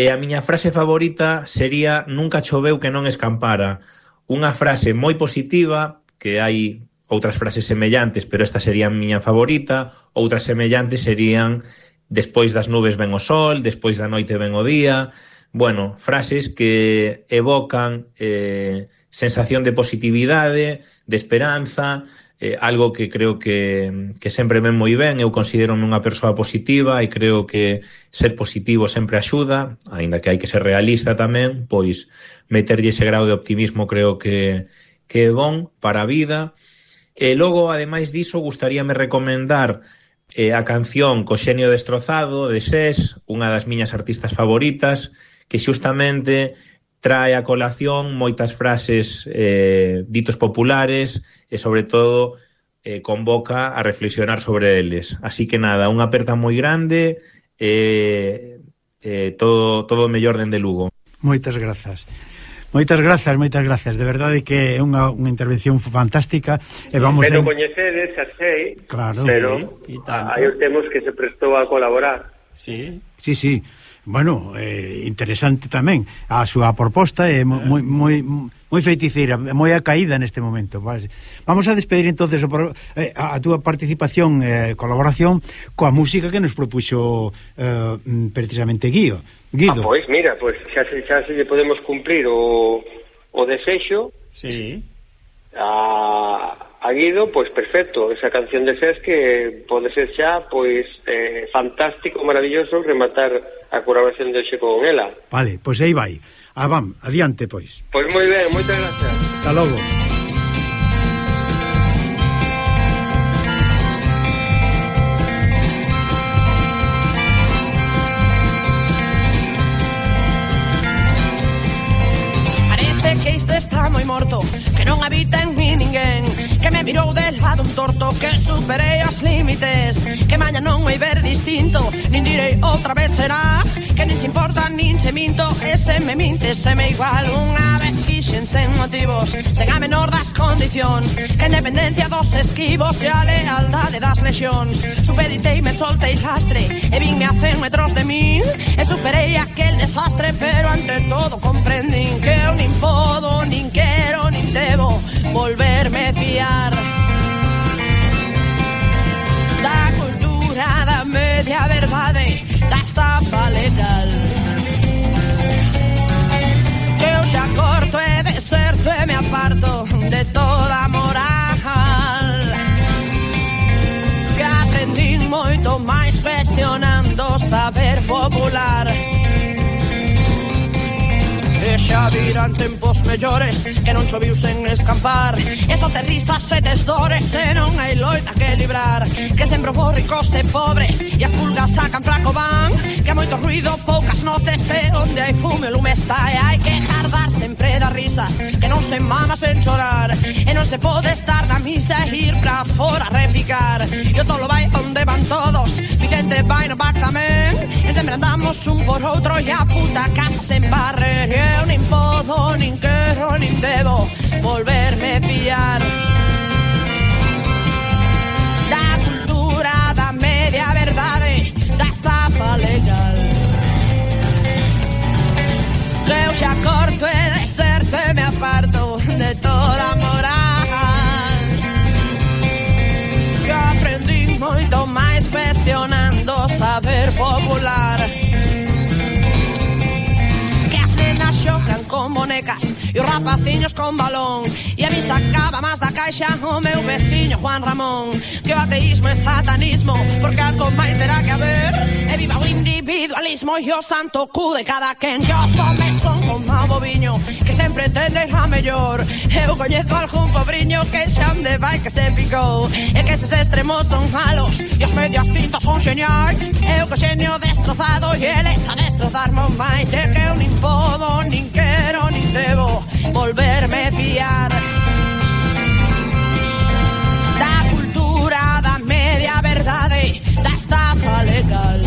E a miña frase favorita sería nunca choveu que non escampara. Unha frase moi positiva, que hai outras frases semellantes, pero esta sería a miña favorita, outras semellantes serían despois das nubes ven o sol, despois da noite ven o día, bueno, frases que evocan eh, sensación de positividade, de esperanza, eh, algo que creo que, que sempre ven moi ben, eu considero unha persoa positiva e creo que ser positivo sempre axuda, aínda que hai que ser realista tamén, pois meterlle ese grau de optimismo creo que, que é bon para a vida. E logo, ademais diso, gustaríame recomendar eh, a canción Coxenio Destrozado, de SES, unha das miñas artistas favoritas, que xustamente trae a colación moitas frases eh, ditos populares e, sobre todo, eh, convoca a reflexionar sobre eles. Así que nada, unha aperta moi grande e eh, eh, todo, todo o mellor dende Lugo. Moitas grazas. Moitas grazas, moitas grazas. De verdade que é unha, unha intervención fantástica e vamos Pero en... coñecedes xa sei, claro, pero sí, hai aí temos que se prestou a colaborar. Sí, sí, sí bueno, eh, interesante tamén a súa proposta é eh, moi, moi, moi feiticeira, moi acaída caída neste momento. Vamos a despedir entonces pro, eh, a, a túa participación e eh, colaboración coa música que nos propuxo eh, mm, precisamente Guido. Guido. Ah, pois mira, pois xa, se, xa se podemos cumplir o, o desexo. Sí. A A Guido, pois perfecto, esa canción de Ses que pode ser xa, pois, eh, fantástico, maravilloso rematar a colaboración de hoxe con ela. Vale, pois aí vai. Ah, vam, adiante, pois. Pois moi ben, moitas gracias. Hasta logo. Miró torto que superei os límites. Que maña non vai ver distinto Nin direi outra vez será. Que nin se importa nin se minto E se me minte se me igual. Unha vez quixen sen motivos Sen a menor das condicións. En dependencia dos esquivos E a lealdade das lexións. Supeditei me soltei lastre E vinme a 100 metros de min. E superei aquel desastre Pero ante todo comprendín Que eu nin podo, nin quero, nin debo Volverme fiar. media verdade dasta paleta Que eu xa corto e deserto e me aparto de toda moral Que aprendín moito máis cuestionando o saber popular xa virán tempos mellores Que non choviusen escampar. Esa terriza se tes dores E non hai loita que librar. Que sempre vos ricos e pobres E as pulgas sacan fraco van Que hai moito ruido, poucas noces E onde hai fume o lume está E hai que jardar sempre das risas. Que non se mama sen chorar E non se pode estar na misa E ir pra fora a repicar E o tolo vai onde van todos Vicente vai no bar tamén E sempre andamos un por outro E a puta casa se embarre. E eu nin podo, nin quero, nin debo volverme fiar Da cultura da media verdade, da estafa legal. Eu xa corto e de certo e me aparto de toda moral. Que aprendí moito máis cuestionando saber popular. secas e os rapaciños con balón. E a mí sacaba máis da caixa o meu veciño Juan Ramón. Que o ateísmo é satanismo porque algo máis terá que haber. E viva o individualismo e o santo cu de cada quen. Que os homes son como o boviño que sempre tenden a mellor. Eu coñezo algún pobriño que xa onde vai que se picou. E que eses extremos son malos e os medios tintos son xeñais Eu co xeño destrozado e eles a destrozarmo máis. E que eu nin podo nin que debo volverme a fiar. Da cultura, da media verdade, da estafa legal.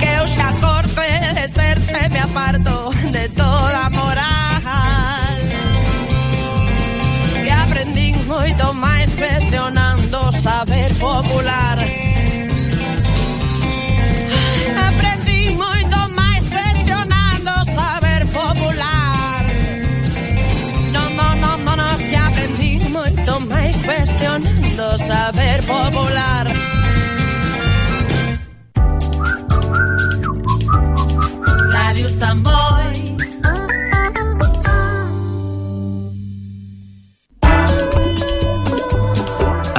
Que os acorte de serte me aparto de toda moral. E aprendín moito máis cuestionando o saber popular. saber popular. Radio Sambo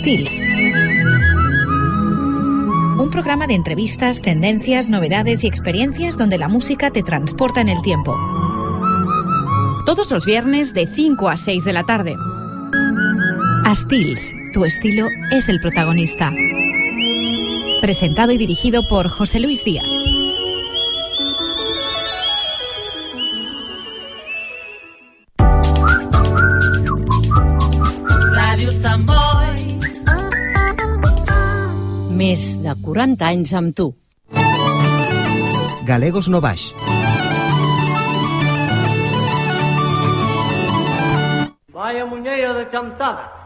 Estils. Un programa de entrevistas, tendencias, novedades y experiencias donde la música te transporta en el tiempo. Todos los viernes de 5 a 6 de la tarde. Astils, tu estilo es el protagonista. Presentado y dirigido por José Luis Díaz. 40 anys amb tu. Galegos no baix. Vaya muñeira de cantada.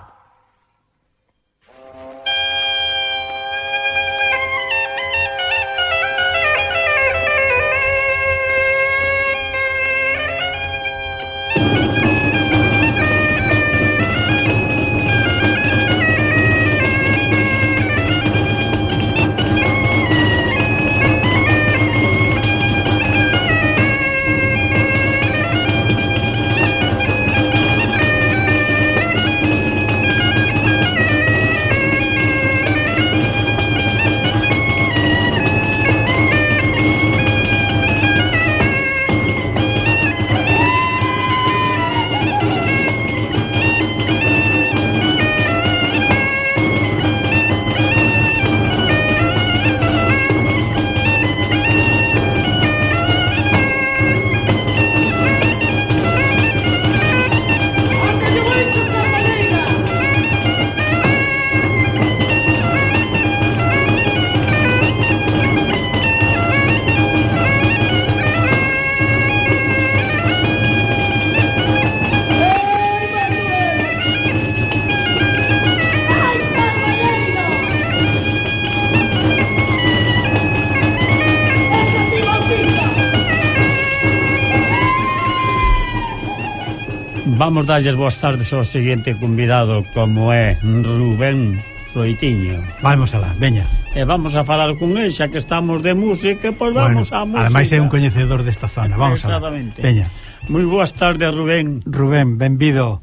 Imos darlles boas tardes ao seguinte convidado como é Rubén Roitiño Vamos alá, veña. E vamos a falar con el, xa que estamos de música, pois pues vamos bueno, a música. Ademais é un coñecedor desta zona, vamos alá. Veña. Moi boas tardes, Rubén. Rubén, benvido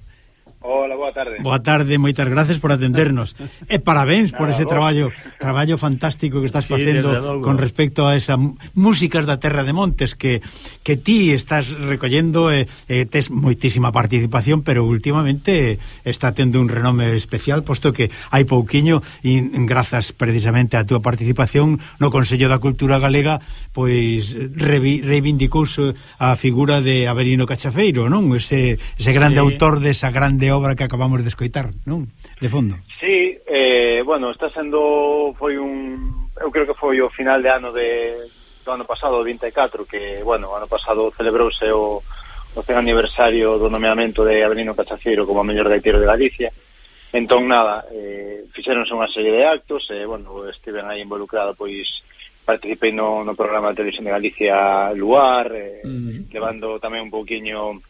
boa tarde. Boa tarde, moitas gracias por atendernos. e parabéns por Nada, ese vos. traballo traballo fantástico que estás sí, facendo con respecto a esa músicas da Terra de Montes que que ti estás recollendo e, eh, tes moitísima participación, pero últimamente está tendo un renome especial, posto que hai pouquiño e grazas precisamente á túa participación no Consello da Cultura Galega, pois revi, reivindicouse a figura de Avelino Cachafeiro, non? Ese, ese grande sí. autor desa de grande obra que acabamos acabamos de escoitar, non? De fondo. Sí, eh, bueno, está sendo foi un eu creo que foi o final de ano de do ano pasado, 24, que bueno, ano pasado celebrouse o o 100 aniversario do nomeamento de Avelino Cachaceiro como mellor gaitero de Galicia. Entón, nada, eh, fixeronse unha serie de actos, e, eh, bueno, estiven aí involucrado, pois, participei no, no programa de televisión de Galicia Luar, eh, mm. levando tamén un pouquiño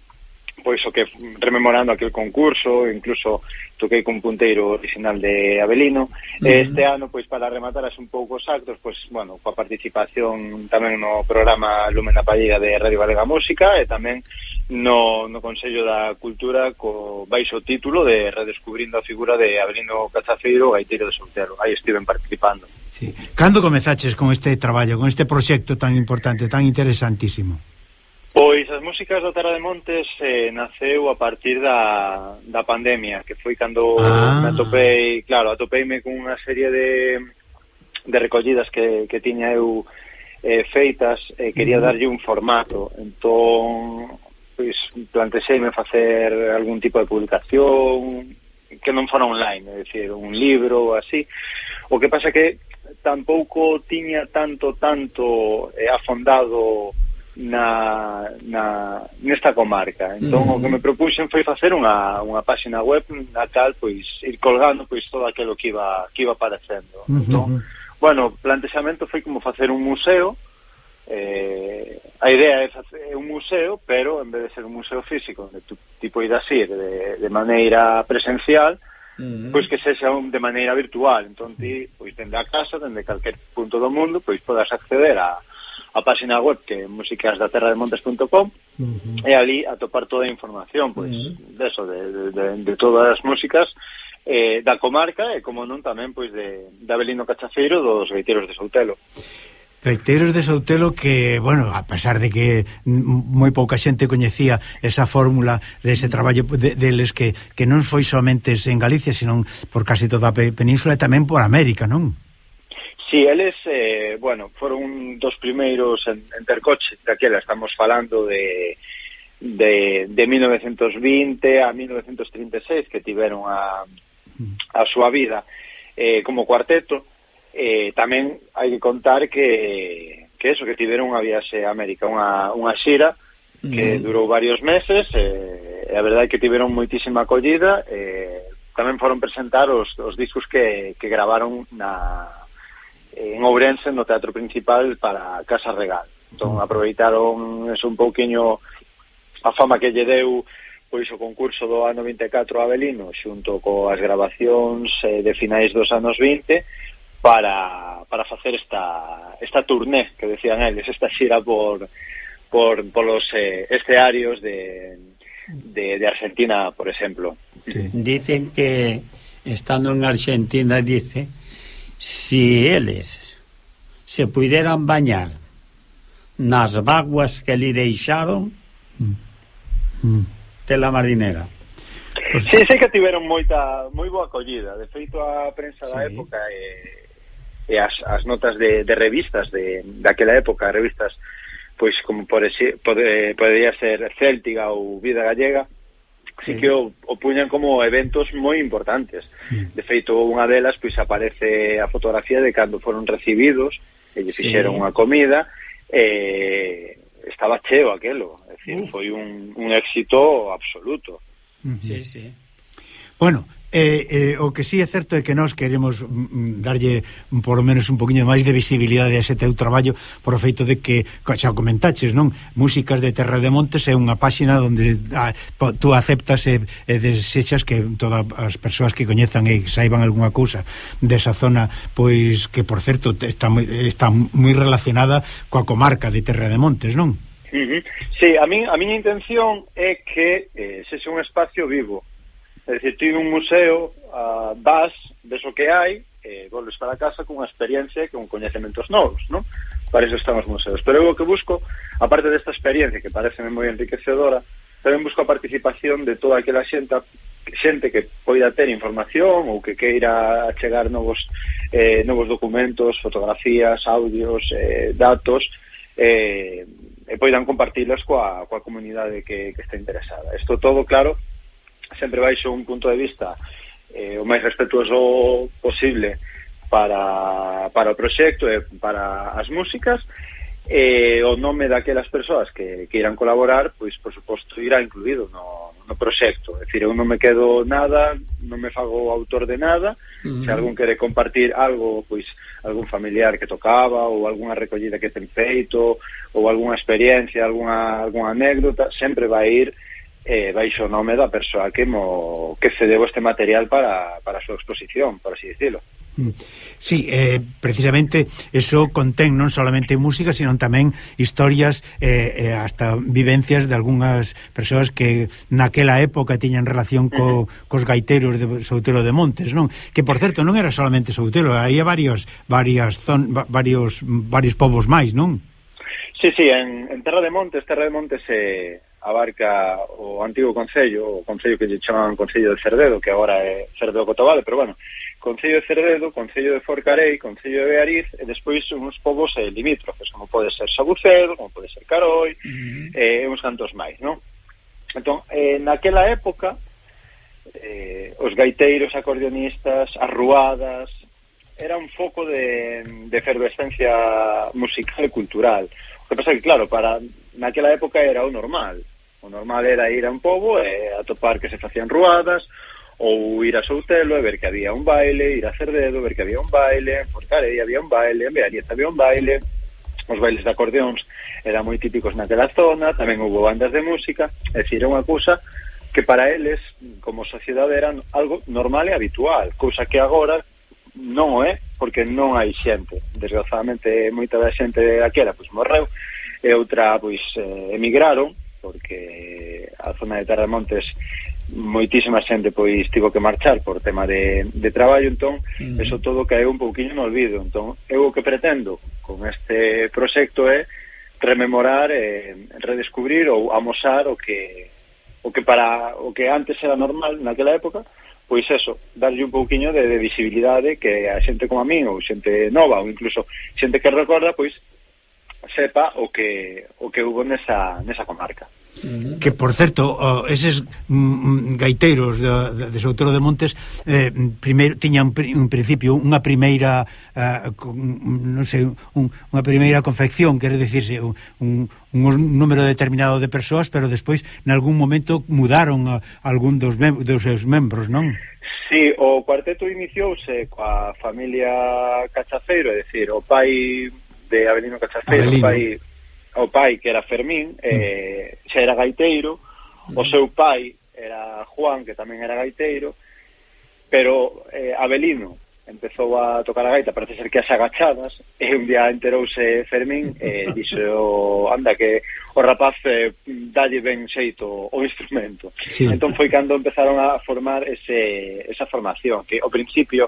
pois o que rememorando aquel concurso, incluso toquei con punteiro original de Abelino. Uh -huh. Este ano, pois para rematar as un pouco os actos, pois bueno, coa participación tamén no programa Lumen na Pallida de Radio Galega Música e tamén no, no Consello da Cultura co baixo título de Redescubrindo a figura de Abelino Cachafeiro Gaiteiro de Soltero. Aí estiven participando. Sí. Cando comezaches con este traballo, con este proxecto tan importante, tan interesantísimo? Pois as músicas do Tara de Montes eh, naceu a partir da, da pandemia, que foi cando ah. me atopei, claro, atopeime con unha serie de, de recollidas que, que tiña eu eh, feitas e eh, quería mm. darlle un formato. Entón, pois, plantexeime facer algún tipo de publicación que non fora online, é dicir, un libro ou así. O que pasa que tampouco tiña tanto, tanto eh, afondado na, na, nesta comarca. Entón, mm. o que me propuxen foi facer unha, unha páxina web na cal, pois, ir colgando, pois, todo aquilo que iba, que iba aparecendo. Mm -hmm. Entón, bueno, o plantexamento foi como facer un museo, Eh, a idea é facer un museo, pero en vez de ser un museo físico, onde tu, tipo idas ir de, de maneira presencial, pois que sexa un, de maneira virtual entón ti, pois dende a casa, dende calquer punto do mundo pois podas acceder a, a página web que é musicasdaterrademontes.com uh -huh. e ali atopar toda a información pois, uh -huh. de, eso, de, de, de, de todas as músicas eh, da comarca e como non tamén pois de, de Abelino Cachaceiro dos gaiteiros de Soutelo Gaiteiros de Soutelo que, bueno, a pesar de que moi pouca xente coñecía esa fórmula dese traballo de, deles que, que non foi somente en Galicia, sino por casi toda a península e tamén por América, non? Sí, eles, eh, bueno, foron dos primeiros en, en ter coche, daquela estamos falando de, de, de 1920 a 1936 que tiveron a, a súa vida eh, como cuarteto eh, tamén hai que contar que, que eso, que tiveron unha viaxe a América, unha, unha xira que mm. durou varios meses eh, e a verdade é que tiveron moitísima acollida eh, tamén foron presentar os, os discos que, que gravaron na, Eh, en Ourense no teatro principal para Casa Regal. Entón mm. aproveitaron eso un pouquiño a fama que lle deu pois o concurso do ano 24 Avelino xunto coas grabacións eh, de finais dos anos 20 para, para facer esta, esta turné que decían eles, esta xira por, por, por los eh, escenarios de, de, de Argentina, por exemplo. Sí. Dicen que estando en Argentina dice si eles se puderan bañar nas vaguas que li deixaron mm. mm. tela marinera pues... Sí, sei que tiveron moita moi boa acollida, de feito a prensa sí. da época e, e as, as notas de, de revistas de daquela época, revistas pois como pode, pode, podería ser Céltiga ou Vida Gallega sí que o, o puñan como eventos moi importantes. Mm. De feito, unha delas pois aparece a fotografía de cando foron recibidos, e lle fixeron sí. unha comida, e estaba cheo aquelo, é dicir, foi un, un éxito absoluto. Uh -huh. Sí, sí. Bueno, Eh, eh, o que sí é certo é que nós queremos mm, mm, darlle por lo menos un poquinho máis de visibilidade a ese teu traballo por o feito de que, xa o comentaches non Músicas de Terra de Montes é unha páxina onde a, ah, po, tú aceptas e, e desechas que todas as persoas que coñezan e saiban algunha cousa desa zona pois que por certo está moi, está moi relacionada coa comarca de Terra de Montes non? Uh -huh. Sí, a, min, a miña intención é que eh, sexa un espacio vivo É dicir, ti un museo uh, vas, ves o que hai, e volves para casa cunha experiencia e con coñecementos novos, non? Para iso están os museos. Pero eu o que busco, aparte desta experiencia que parece moi enriquecedora, tamén busco a participación de toda aquela xente xente que poida ter información ou que queira chegar novos eh, novos documentos, fotografías, audios, eh, datos eh, e poidan compartilas coa, coa comunidade que, que está interesada. Isto todo, claro, sempre baixo un punto de vista eh, o máis respetuoso posible para, para o proxecto e para as músicas e o nome daquelas persoas que, que irán colaborar, pois, por suposto, irá incluído no, no proxecto. É dicir, eu non me quedo nada, non me fago autor de nada. Uh -huh. Se algún quere compartir algo, pois, algún familiar que tocaba, ou algunha recollida que ten feito, ou algunha experiencia, algunha, algunha anécdota, sempre vai ir eh, baixo o nome da persoa que mo, que cedeu este material para, para a súa exposición, por así dicilo. Mm. Sí, eh, precisamente eso contén non solamente música, sino tamén historias eh, eh, hasta vivencias de algunhas persoas que naquela época tiñan relación co, uh -huh. cos gaiteros de Soutelo de Montes, non? Que por certo non era solamente Soutelo, había varios varias zon, varios varios povos máis, non? Sí, sí, en, en Terra de Montes, Terra de Montes eh, abarca o antigo Concello, o Concello que lle chamaban Concello de Cerdedo, que agora é Cerdedo Cotobal, pero bueno, Concello de Cerdedo, Concello de Forcarei, Concello de Beariz, e despois uns povos eh, limítrofes, como pode ser Sabucedo, como pode ser Caroi, uh eh, -huh. e eh, uns cantos máis, non? Entón, eh, naquela época, eh, os gaiteiros, acordeonistas, as ruadas, era un foco de, de efervescencia musical e cultural. O que pasa que, claro, para naquela época era o normal. O normal era ir a un pobo e atopar que se facían ruadas, ou ir a Soutelo e ver que había un baile, ir a Cerdedo, ver que había un baile, en Forcarei había un baile, en Bearieta había un baile, os bailes de acordeóns eran moi típicos naquela zona, tamén houve bandas de música, é dicir, é unha cousa que para eles, como sociedade, eran algo normal e habitual, cousa que agora non é, porque non hai xente. Desgraciadamente, moita da xente daquela, pois, morreu, e outra, pois, eh, emigraron, porque a zona de Tarramontes moitísima xente pois tivo que marchar por tema de, de traballo, entón mm. eso todo caeu un pouquiño no olvido. Entón, eu o que pretendo con este proxecto é rememorar, eh, redescubrir ou amosar o que o que para o que antes era normal naquela época, pois eso, darlle un pouquiño de, de visibilidade que a xente como a min ou xente nova ou incluso xente que recorda, pois sepa o que o que hubo nesa, nesa comarca. Que, por certo, oh, eses mm, mm, gaiteiros de, de Soutero de Montes eh, primeiro tiñan un principio unha primeira eh, non sei, un, unha primeira confección, quere dicirse un, un, un número determinado de persoas, pero despois, en algún momento mudaron a, algún dos, mem dos seus membros, non? Sí, o cuarteto iniciouse coa familia Cachaceiro, é dicir, o pai de Avelino Cachafeiro, Avelino. o pai o pai que era Fermín, mm. eh, xa era gaiteiro, o seu pai era Juan, que tamén era gaiteiro, pero eh, Avelino empezou a tocar a gaita, parece ser que as agachadas, e un día enterouse Fermín e eh, dixo, oh, anda, que o rapaz eh, dalle ben xeito o instrumento. Sí. Entón foi cando empezaron a formar ese, esa formación, que ao principio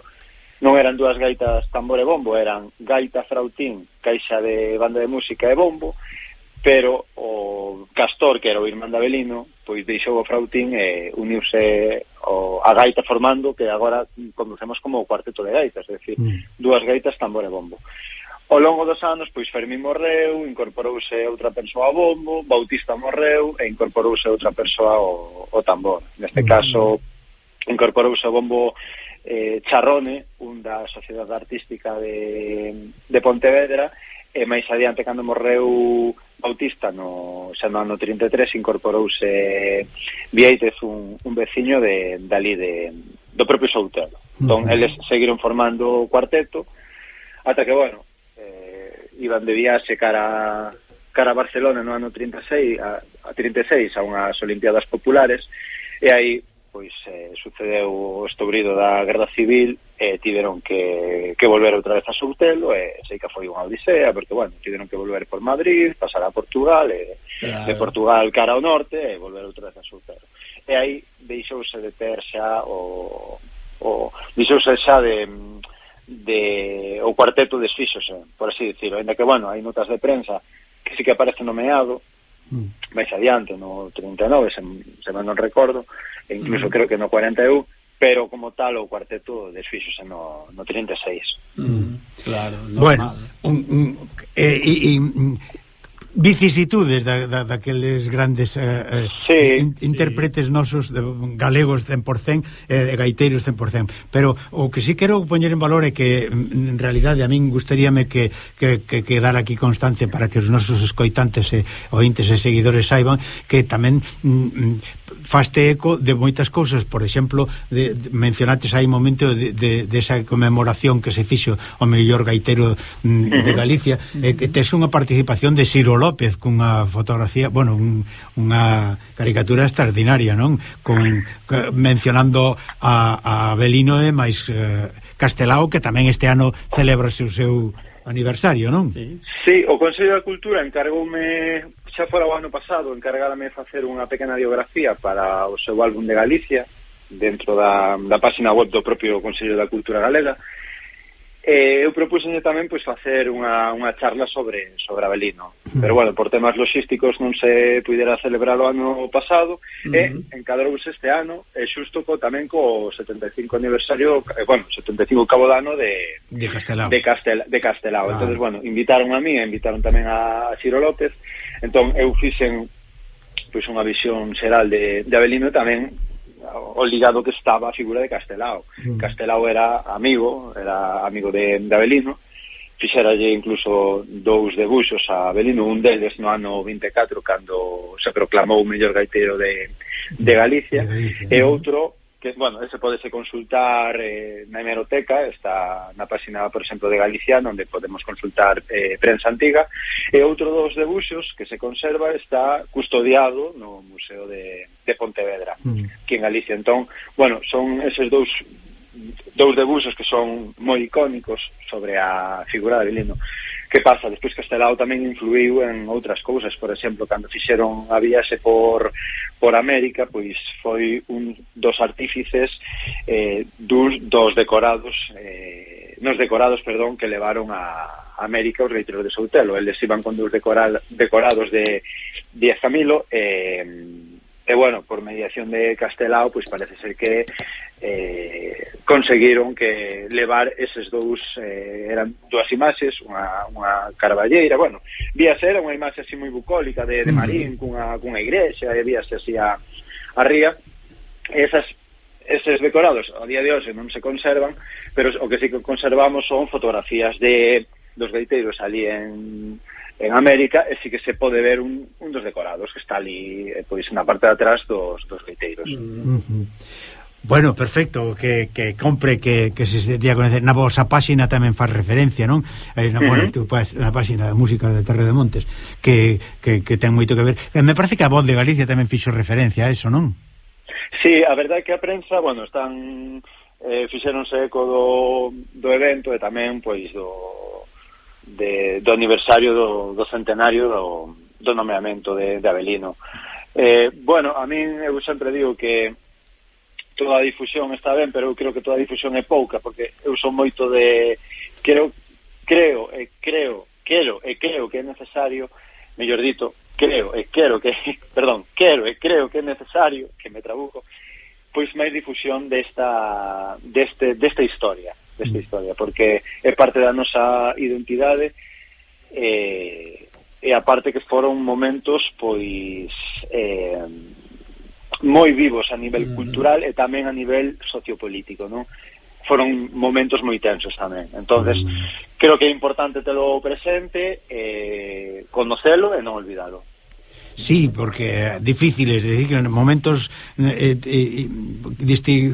non eran dúas gaitas tambor e bombo, eran gaita frautín, caixa de banda de música e bombo, pero o Castor, que era o irmán de Abelino, pois deixou o frautín e uniuse o, a gaita formando que agora conducemos como o cuarteto de gaitas, é dicir, mm. dúas gaitas, tambor e bombo. Ao longo dos anos, pois Fermín morreu, incorporouse outra persoa ao bombo, Bautista morreu e incorporouse outra persoa ao, ao tambor. Neste mm. caso, incorporouse ao bombo eh, Charrone, un da Sociedade Artística de, de Pontevedra, e máis adiante cando morreu Bautista no, xa no ano 33 incorporouse Vieites un, un veciño de, dali de, do propio Soutelo. Entón, uh -huh. eles seguiron formando o cuarteto ata que, bueno, eh, iban de viaxe cara, cara a Barcelona no ano 36 a, a 36 a unhas Olimpiadas Populares e aí pois eh, sucedeu o estobrido da Guerra Civil e eh, tiveron que, que volver outra vez a Soutelo e eh, sei que foi unha odisea porque, bueno, tiveron que volver por Madrid pasar a Portugal e eh, claro. de Portugal cara ao norte e eh, volver outra vez a Soutelo e aí deixouse de ter xa o, o deixouse xa de de o cuarteto desfixose, por así dicirlo, ainda que, bueno, hai notas de prensa que sí que aparece nomeado, mm. máis adiante no 39, se, se me non recordo e incluso mm. creo que no 41 pero como tal o cuarteto desfixose no, no 36 mm. Claro, normal. Bueno, un, un, eh, e, e, vicisitudes da, da, daqueles grandes eh, eh sí, intérpretes sí. nosos de, galegos 100% eh, e eh, gaiteiros 100%, pero o que si sí quero poñer en valor é que mm, en realidade a min gustaríame que, que, que, que dar aquí constancia para que os nosos escoitantes e ointes e seguidores saiban que tamén mm, mm faste eco de moitas cousas, por exemplo, de, de mencionates aí momento de, de, de esa conmemoración que se fixo ao mellor gaitero mm, de Galicia, e, que tes unha participación de Ciro López cunha fotografía, bueno, un, unha caricatura extraordinaria, non? Con mencionando a, a Belino e máis eh, Castelao que tamén este ano celebra o seu aniversario, non? Sí, sí o Consello da Cultura encargoume xa fora o ano pasado encargárame facer unha pequena biografía para o seu álbum de Galicia dentro da, da página web do propio Consello da Cultura Galega Eh, eu propuxenlle tamén pois facer unha, unha charla sobre sobre Abelino, mm. pero bueno, por temas logísticos non se pudera celebrar o ano pasado, mm -hmm. e encadrouse este ano, e xusto co tamén co 75 aniversario, eh, bueno, 75 cabo de de Castelao. De, Castel, de Castelao. Ah. Entonces, bueno, invitaron a mí, invitaron tamén a Ciro López, Entón, eu fixen pois, unha visión xeral de, de Avelino tamén o ligado que estaba a figura de Castelao. Mm. Castelao era amigo, era amigo de, de Avelino, fixeralle incluso dous debuxos a Avelino, un deles no ano 24, cando se proclamou o mellor gaitero de, de Galicia, de Galicia e mm. outro que, bueno, ese podese consultar eh, na hemeroteca, está na página, por exemplo, de Galicia, onde podemos consultar eh, prensa antiga, e outro dos debuxos que se conserva está custodiado no Museo de, de Pontevedra, mm. que en Galicia. Entón, bueno, son eses dous dous debuxos que son moi icónicos sobre a figura de Avelino. Que pasa? Despois Castelao tamén influiu en outras cousas, por exemplo, cando fixeron a viaxe por, por América, pois foi un dos artífices eh, dos, dos decorados eh, nos decorados, perdón, que levaron a América os reiteros de Soutelo. Eles iban con dos decoral, decorados de, Díaz Camilo e eh, E bueno, por mediación de Castelao, pois parece ser que eh, conseguiron que levar eses dous, eh, eran dúas imaxes, unha, unha carballeira, bueno, víase era unha imaxe así moi bucólica de, de Marín, cunha, cunha igrexa, e víase así a, a ría, esas eses decorados a día de hoxe non se conservan, pero o que sí que conservamos son fotografías de dos gaiteiros ali en en América e sí que se pode ver un, un dos decorados que está ali eh, pois na parte de atrás dos, dos leiteiros. Mm -hmm. Bueno, perfecto, que, que compre que, que se día conocer na vosa páxina tamén faz referencia, non? Eh, na, uh -huh. tu, pas, na páxina de música de Terre de Montes que, que, que ten moito que ver eh, me parece que a voz de Galicia tamén fixo referencia a eso, non? Sí, a verdade é que a prensa, bueno, están eh, fixeronse eco do, do evento e tamén pois do, de, do aniversario do, do centenario do, do nomeamento de, de Avelino. Eh, bueno, a min eu sempre digo que toda a difusión está ben, pero eu creo que toda a difusión é pouca, porque eu son moito de... Creo, creo, e creo, quero, e creo que é necesario, mellor dito, creo, e quero que... Perdón, quero, e creo que é necesario, que me trabuco, pois máis difusión desta, deste, desta historia desta historia, porque é parte da nosa identidade e, e a parte que foron momentos pois eh, moi vivos a nivel cultural e tamén a nivel sociopolítico, non? foron momentos moi tensos tamén. Entonces, mm. creo que é importante telo presente, eh, conocelo e non olvidalo. Sí, porque difíciles, decir, que en momentos eh, eh, eh diste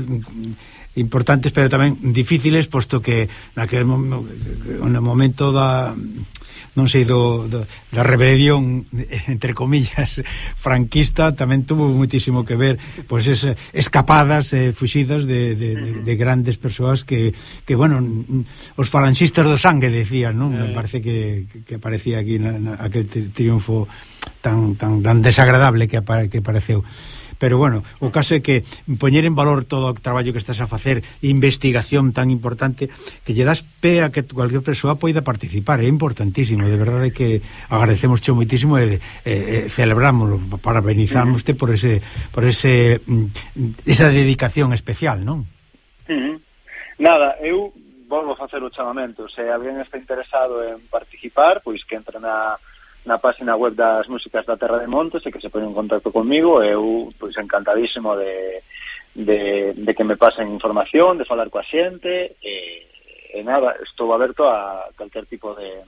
importantes, pero tamén difíciles, posto que naquele mom no momento da non sei, do, do, da rebelión entre comillas franquista tamén tuvo muitísimo que ver pois pues, es, escapadas, eh, fuxidas de, de, de, de grandes persoas que, que, bueno, os falanxistas do sangue decían, non? Eh. Me parece que, que aparecía aquí na, na, aquel triunfo tan, tan, tan desagradable que, apare, que apareceu pero bueno, o caso é que poñer en valor todo o traballo que estás a facer, investigación tan importante, que lle das pé a que cualquier persoa poida participar, é importantísimo, de verdade que agradecemos cho moitísimo e, e, e celebramos, parabenizámoste por ese por ese mm, esa dedicación especial, non? Uh -huh. Nada, eu volvo a facer o chamamento, se alguén está interesado en participar, pois que entre na na página web das músicas da Terra de Montes e que se poñen en contacto comigo eu pois encantadísimo de, de, de que me pasen información, de falar coa xente e, e nada, estou aberto a calquer tipo de,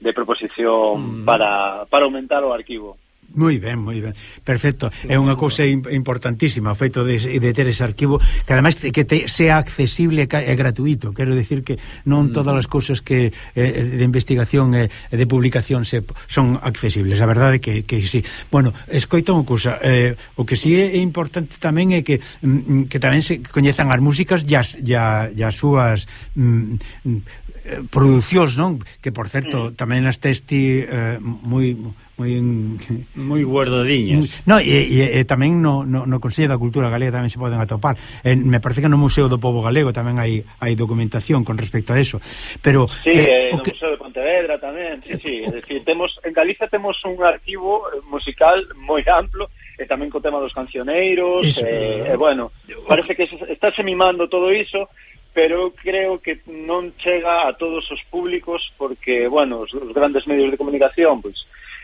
de proposición mm. para, para aumentar o arquivo Moi ben, moi ben. Perfecto. É unha cousa importantísima o feito de, de ter ese arquivo que ademais que te, sea accesible e gratuito. Quero decir que non mm. todas as cousas que eh, de investigación e eh, de publicación se, son accesibles. A verdade que, que sí. Bueno, escoita unha cousa. Eh, o que sí é importante tamén é que, mm, que tamén se coñezan as músicas e as, e as súas mm, eh, producións, non? Que por certo mm. tamén as testi eh, moi moi en... moi guardadiñas. No, e, e, e tamén no, no, no Consello da Cultura Galega tamén se poden atopar. En, me parece que no Museo do Pobo Galego tamén hai hai documentación con respecto a eso. Pero Sí, eh, eh o no que... Museo de Pontevedra tamén. Sí, sí, eh, é decir, temos en Galicia temos un arquivo musical moi amplo e tamén co tema dos cancioneiros, eh, e, bueno, parece que se, estáse mimando todo iso pero creo que non chega a todos os públicos porque, bueno, os, os grandes medios de comunicación, pois,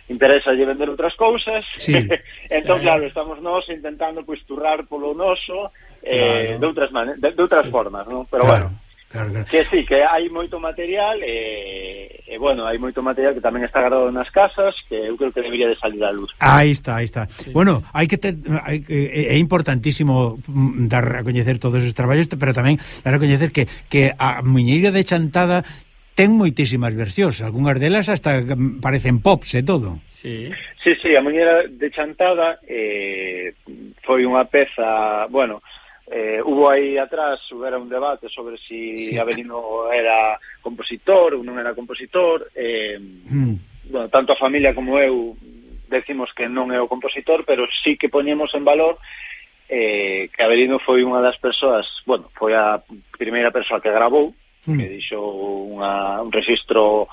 interesa lle vender outras cousas. Sí. entón, sí. claro, estamos nós intentando pois turrar polo noso eh, claro. de outras man de, de outras sí. formas, non? Pero claro. bueno, Claro, claro. Que sí, que hai moito material e, e bueno, hai moito material que tamén está guardado nas casas que eu creo que debería de salir a luz. Aí está, aí está. Sí. Bueno, hai que ter, hai, é importantísimo mm, dar a coñecer todos os traballos, pero tamén dar a coñecer que, que a Muñeira de Chantada ten moitísimas versións, algunhas delas hasta mm, parecen pops e todo. Sí, sí, sí a Muñeira de Chantada eh, foi unha peza, bueno, Eh, hubo aí atrás, era un debate sobre si sí. Avelino era compositor ou non era compositor. Eh, mm. bueno, tanto a familia como eu decimos que non é o compositor, pero sí que poñemos en valor eh, que Avelino foi unha das persoas, bueno, foi a primeira persoa que grabou, mm. que dixo unha, un registro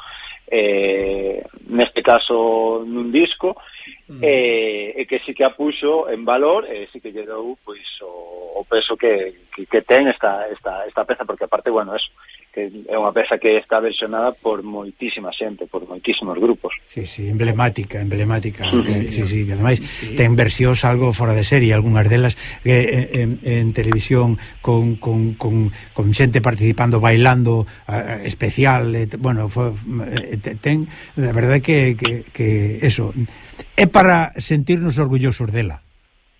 eh, neste caso nun disco, mm. eh, e que si sí que a puxo en valor e eh, si sí que lle dou pois, o, o peso que, que, que ten esta, esta, esta peza, porque aparte, bueno, eso, que é unha peza que está versionada por moitísima xente, por moitísimos grupos. Sí, sí, emblemática, emblemática. sí, eh, sí, que ademais sí. ten versións algo fora de serie, algunhas delas que eh, en, en televisión con, con, con, con xente participando bailando uh, especial, eh, bueno, fue, eh, ten, la verdade que, que, que eso é para sentirnos orgullosos dela.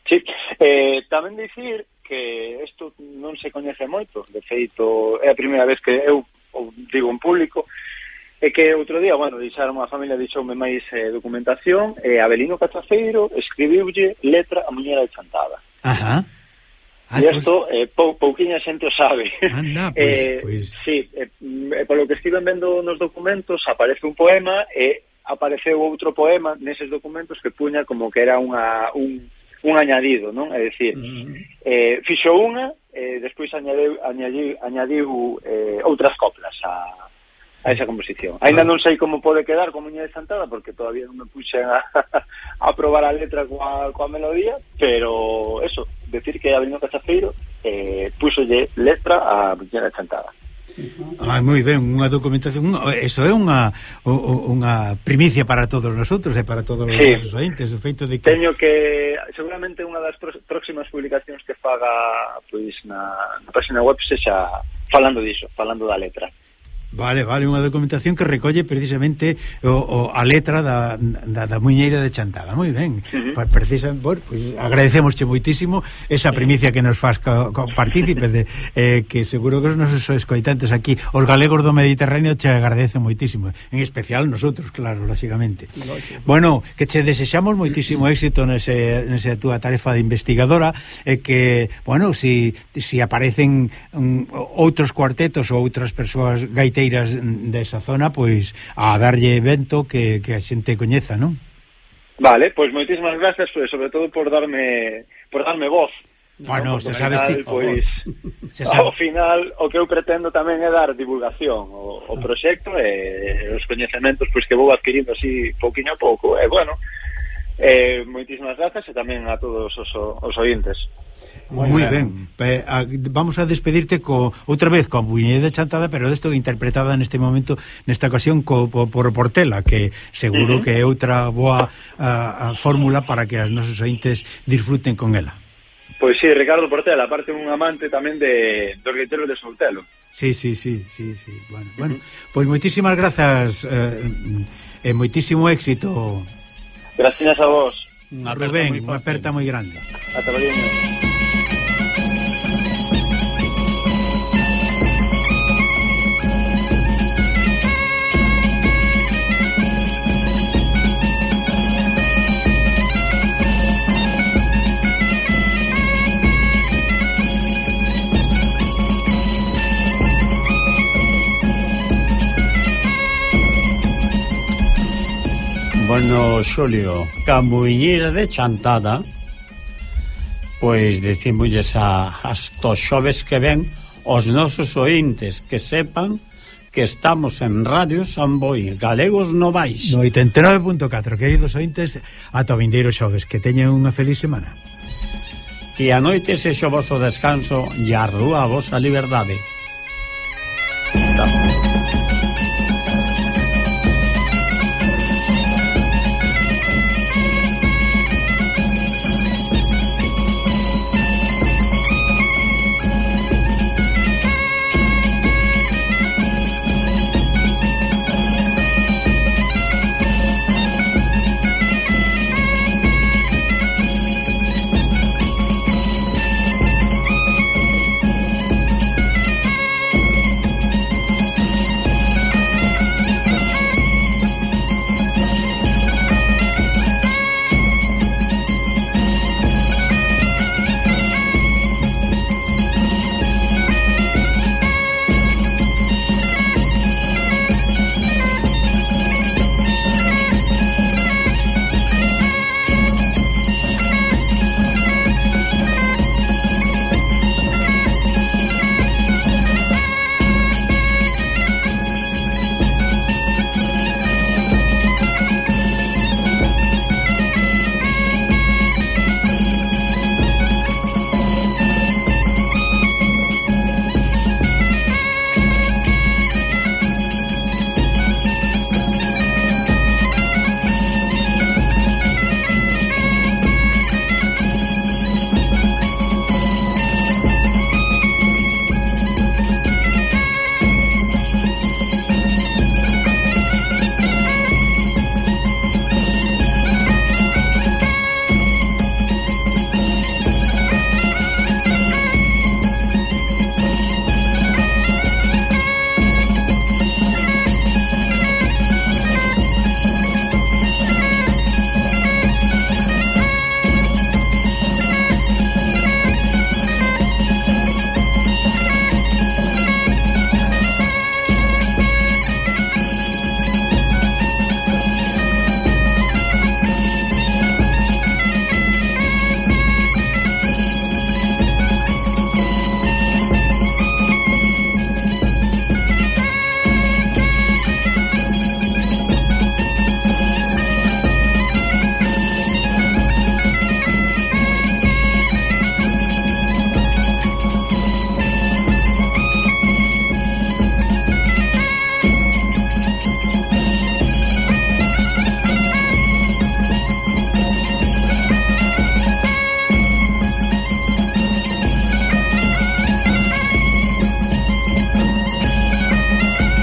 Sí, eh, tamén dicir que isto non se coñece moito, de feito, é a primeira vez que eu o digo en público, é que outro día, bueno, deixaron a familia deixoume máis eh, documentación, e eh, Abelino Cachaceiro escribiulle letra a muñera de Chantada. Ajá. Ah, e isto pues... eh, pou, pouquiña xente o sabe. Anda, pois, eh, pois. Sí, eh, mm, polo que estiven vendo nos documentos, aparece un poema e eh, apareceu outro poema neses documentos que puña como que era unha, un, un añadido, non? É dicir, uh -huh. eh, fixo unha, eh, despois añadiu, añadiu, añadiu eh, outras coplas a, a esa composición. Ainda non sei como pode quedar como Muña Santada porque todavía non me puxen a, a probar a letra coa, coa melodía, pero eso, decir que a Avelino Casafeiro eh, puxolle letra a Muña Santada. Ah, moi ben, unha documentación, eso é unha unha primicia para todos nosotros e para todos sí. os nosos ointes, o feito de que Teño que seguramente unha das próximas publicacións que faga pois na, na página web sexa falando diso, falando da letra. Vale, vale, unha documentación que recolle precisamente o, o a letra da, da, da muñeira de Chantada. Moi ben. Uh -huh. Precisa, bueno, pois, pues, agradecemosche moitísimo esa primicia que nos faz co, co, partícipe de, eh, que seguro que os nosos escoitantes aquí, os galegos do Mediterráneo che agradecen moitísimo, en especial nosotros, claro, lógicamente. Bueno, que che desexamos moitísimo éxito nese, nese túa tarefa de investigadora e eh, que, bueno, si, si aparecen um, outros cuartetos ou outras persoas gaiteiras feiras desa zona pois a darlle evento que, que a xente coñeza, non? Vale, pois moitísimas gracias sobre todo por darme por darme voz. Bueno, no, se sabes final, ti, pois, se sabe. ao final o que eu pretendo tamén é dar divulgación o, o proxecto e, e os coñecementos pois que vou adquirindo así pouquiño a pouco. E bueno, eh, moitísimas grazas e tamén a todos os, os ointes. Moi Muy ben. ben. Vamos a despedirte co outra vez coa Buñeda chantada, pero desto interpretada neste momento nesta ocasión co, po, por Portela, que seguro uh -huh. que é outra boa a, a fórmula para que as nosos ointes disfruten con ela. Pois sí, Ricardo Portela, aparte un amante tamén de dos gaiteros de Soutelo. Sí, sí, sí, sí, sí. Bueno, uh -huh. bueno pois moitísimas grazas eh, e moitísimo éxito. Gracias a vos. Rubén, Unha aperta moi grande. Ata logo. Bueno, Xulio, Camuñir de Chantada pois decímolles a, hasta xoves que ven os nosos ointes que sepan que estamos en Radio Samboy, galegos novais. No 89.4, queridos ointes, ata o vindeiro xoves, que teñen unha feliz semana. Que a noite sexo voso descanso e a rúa a vosa liberdade. Tamén.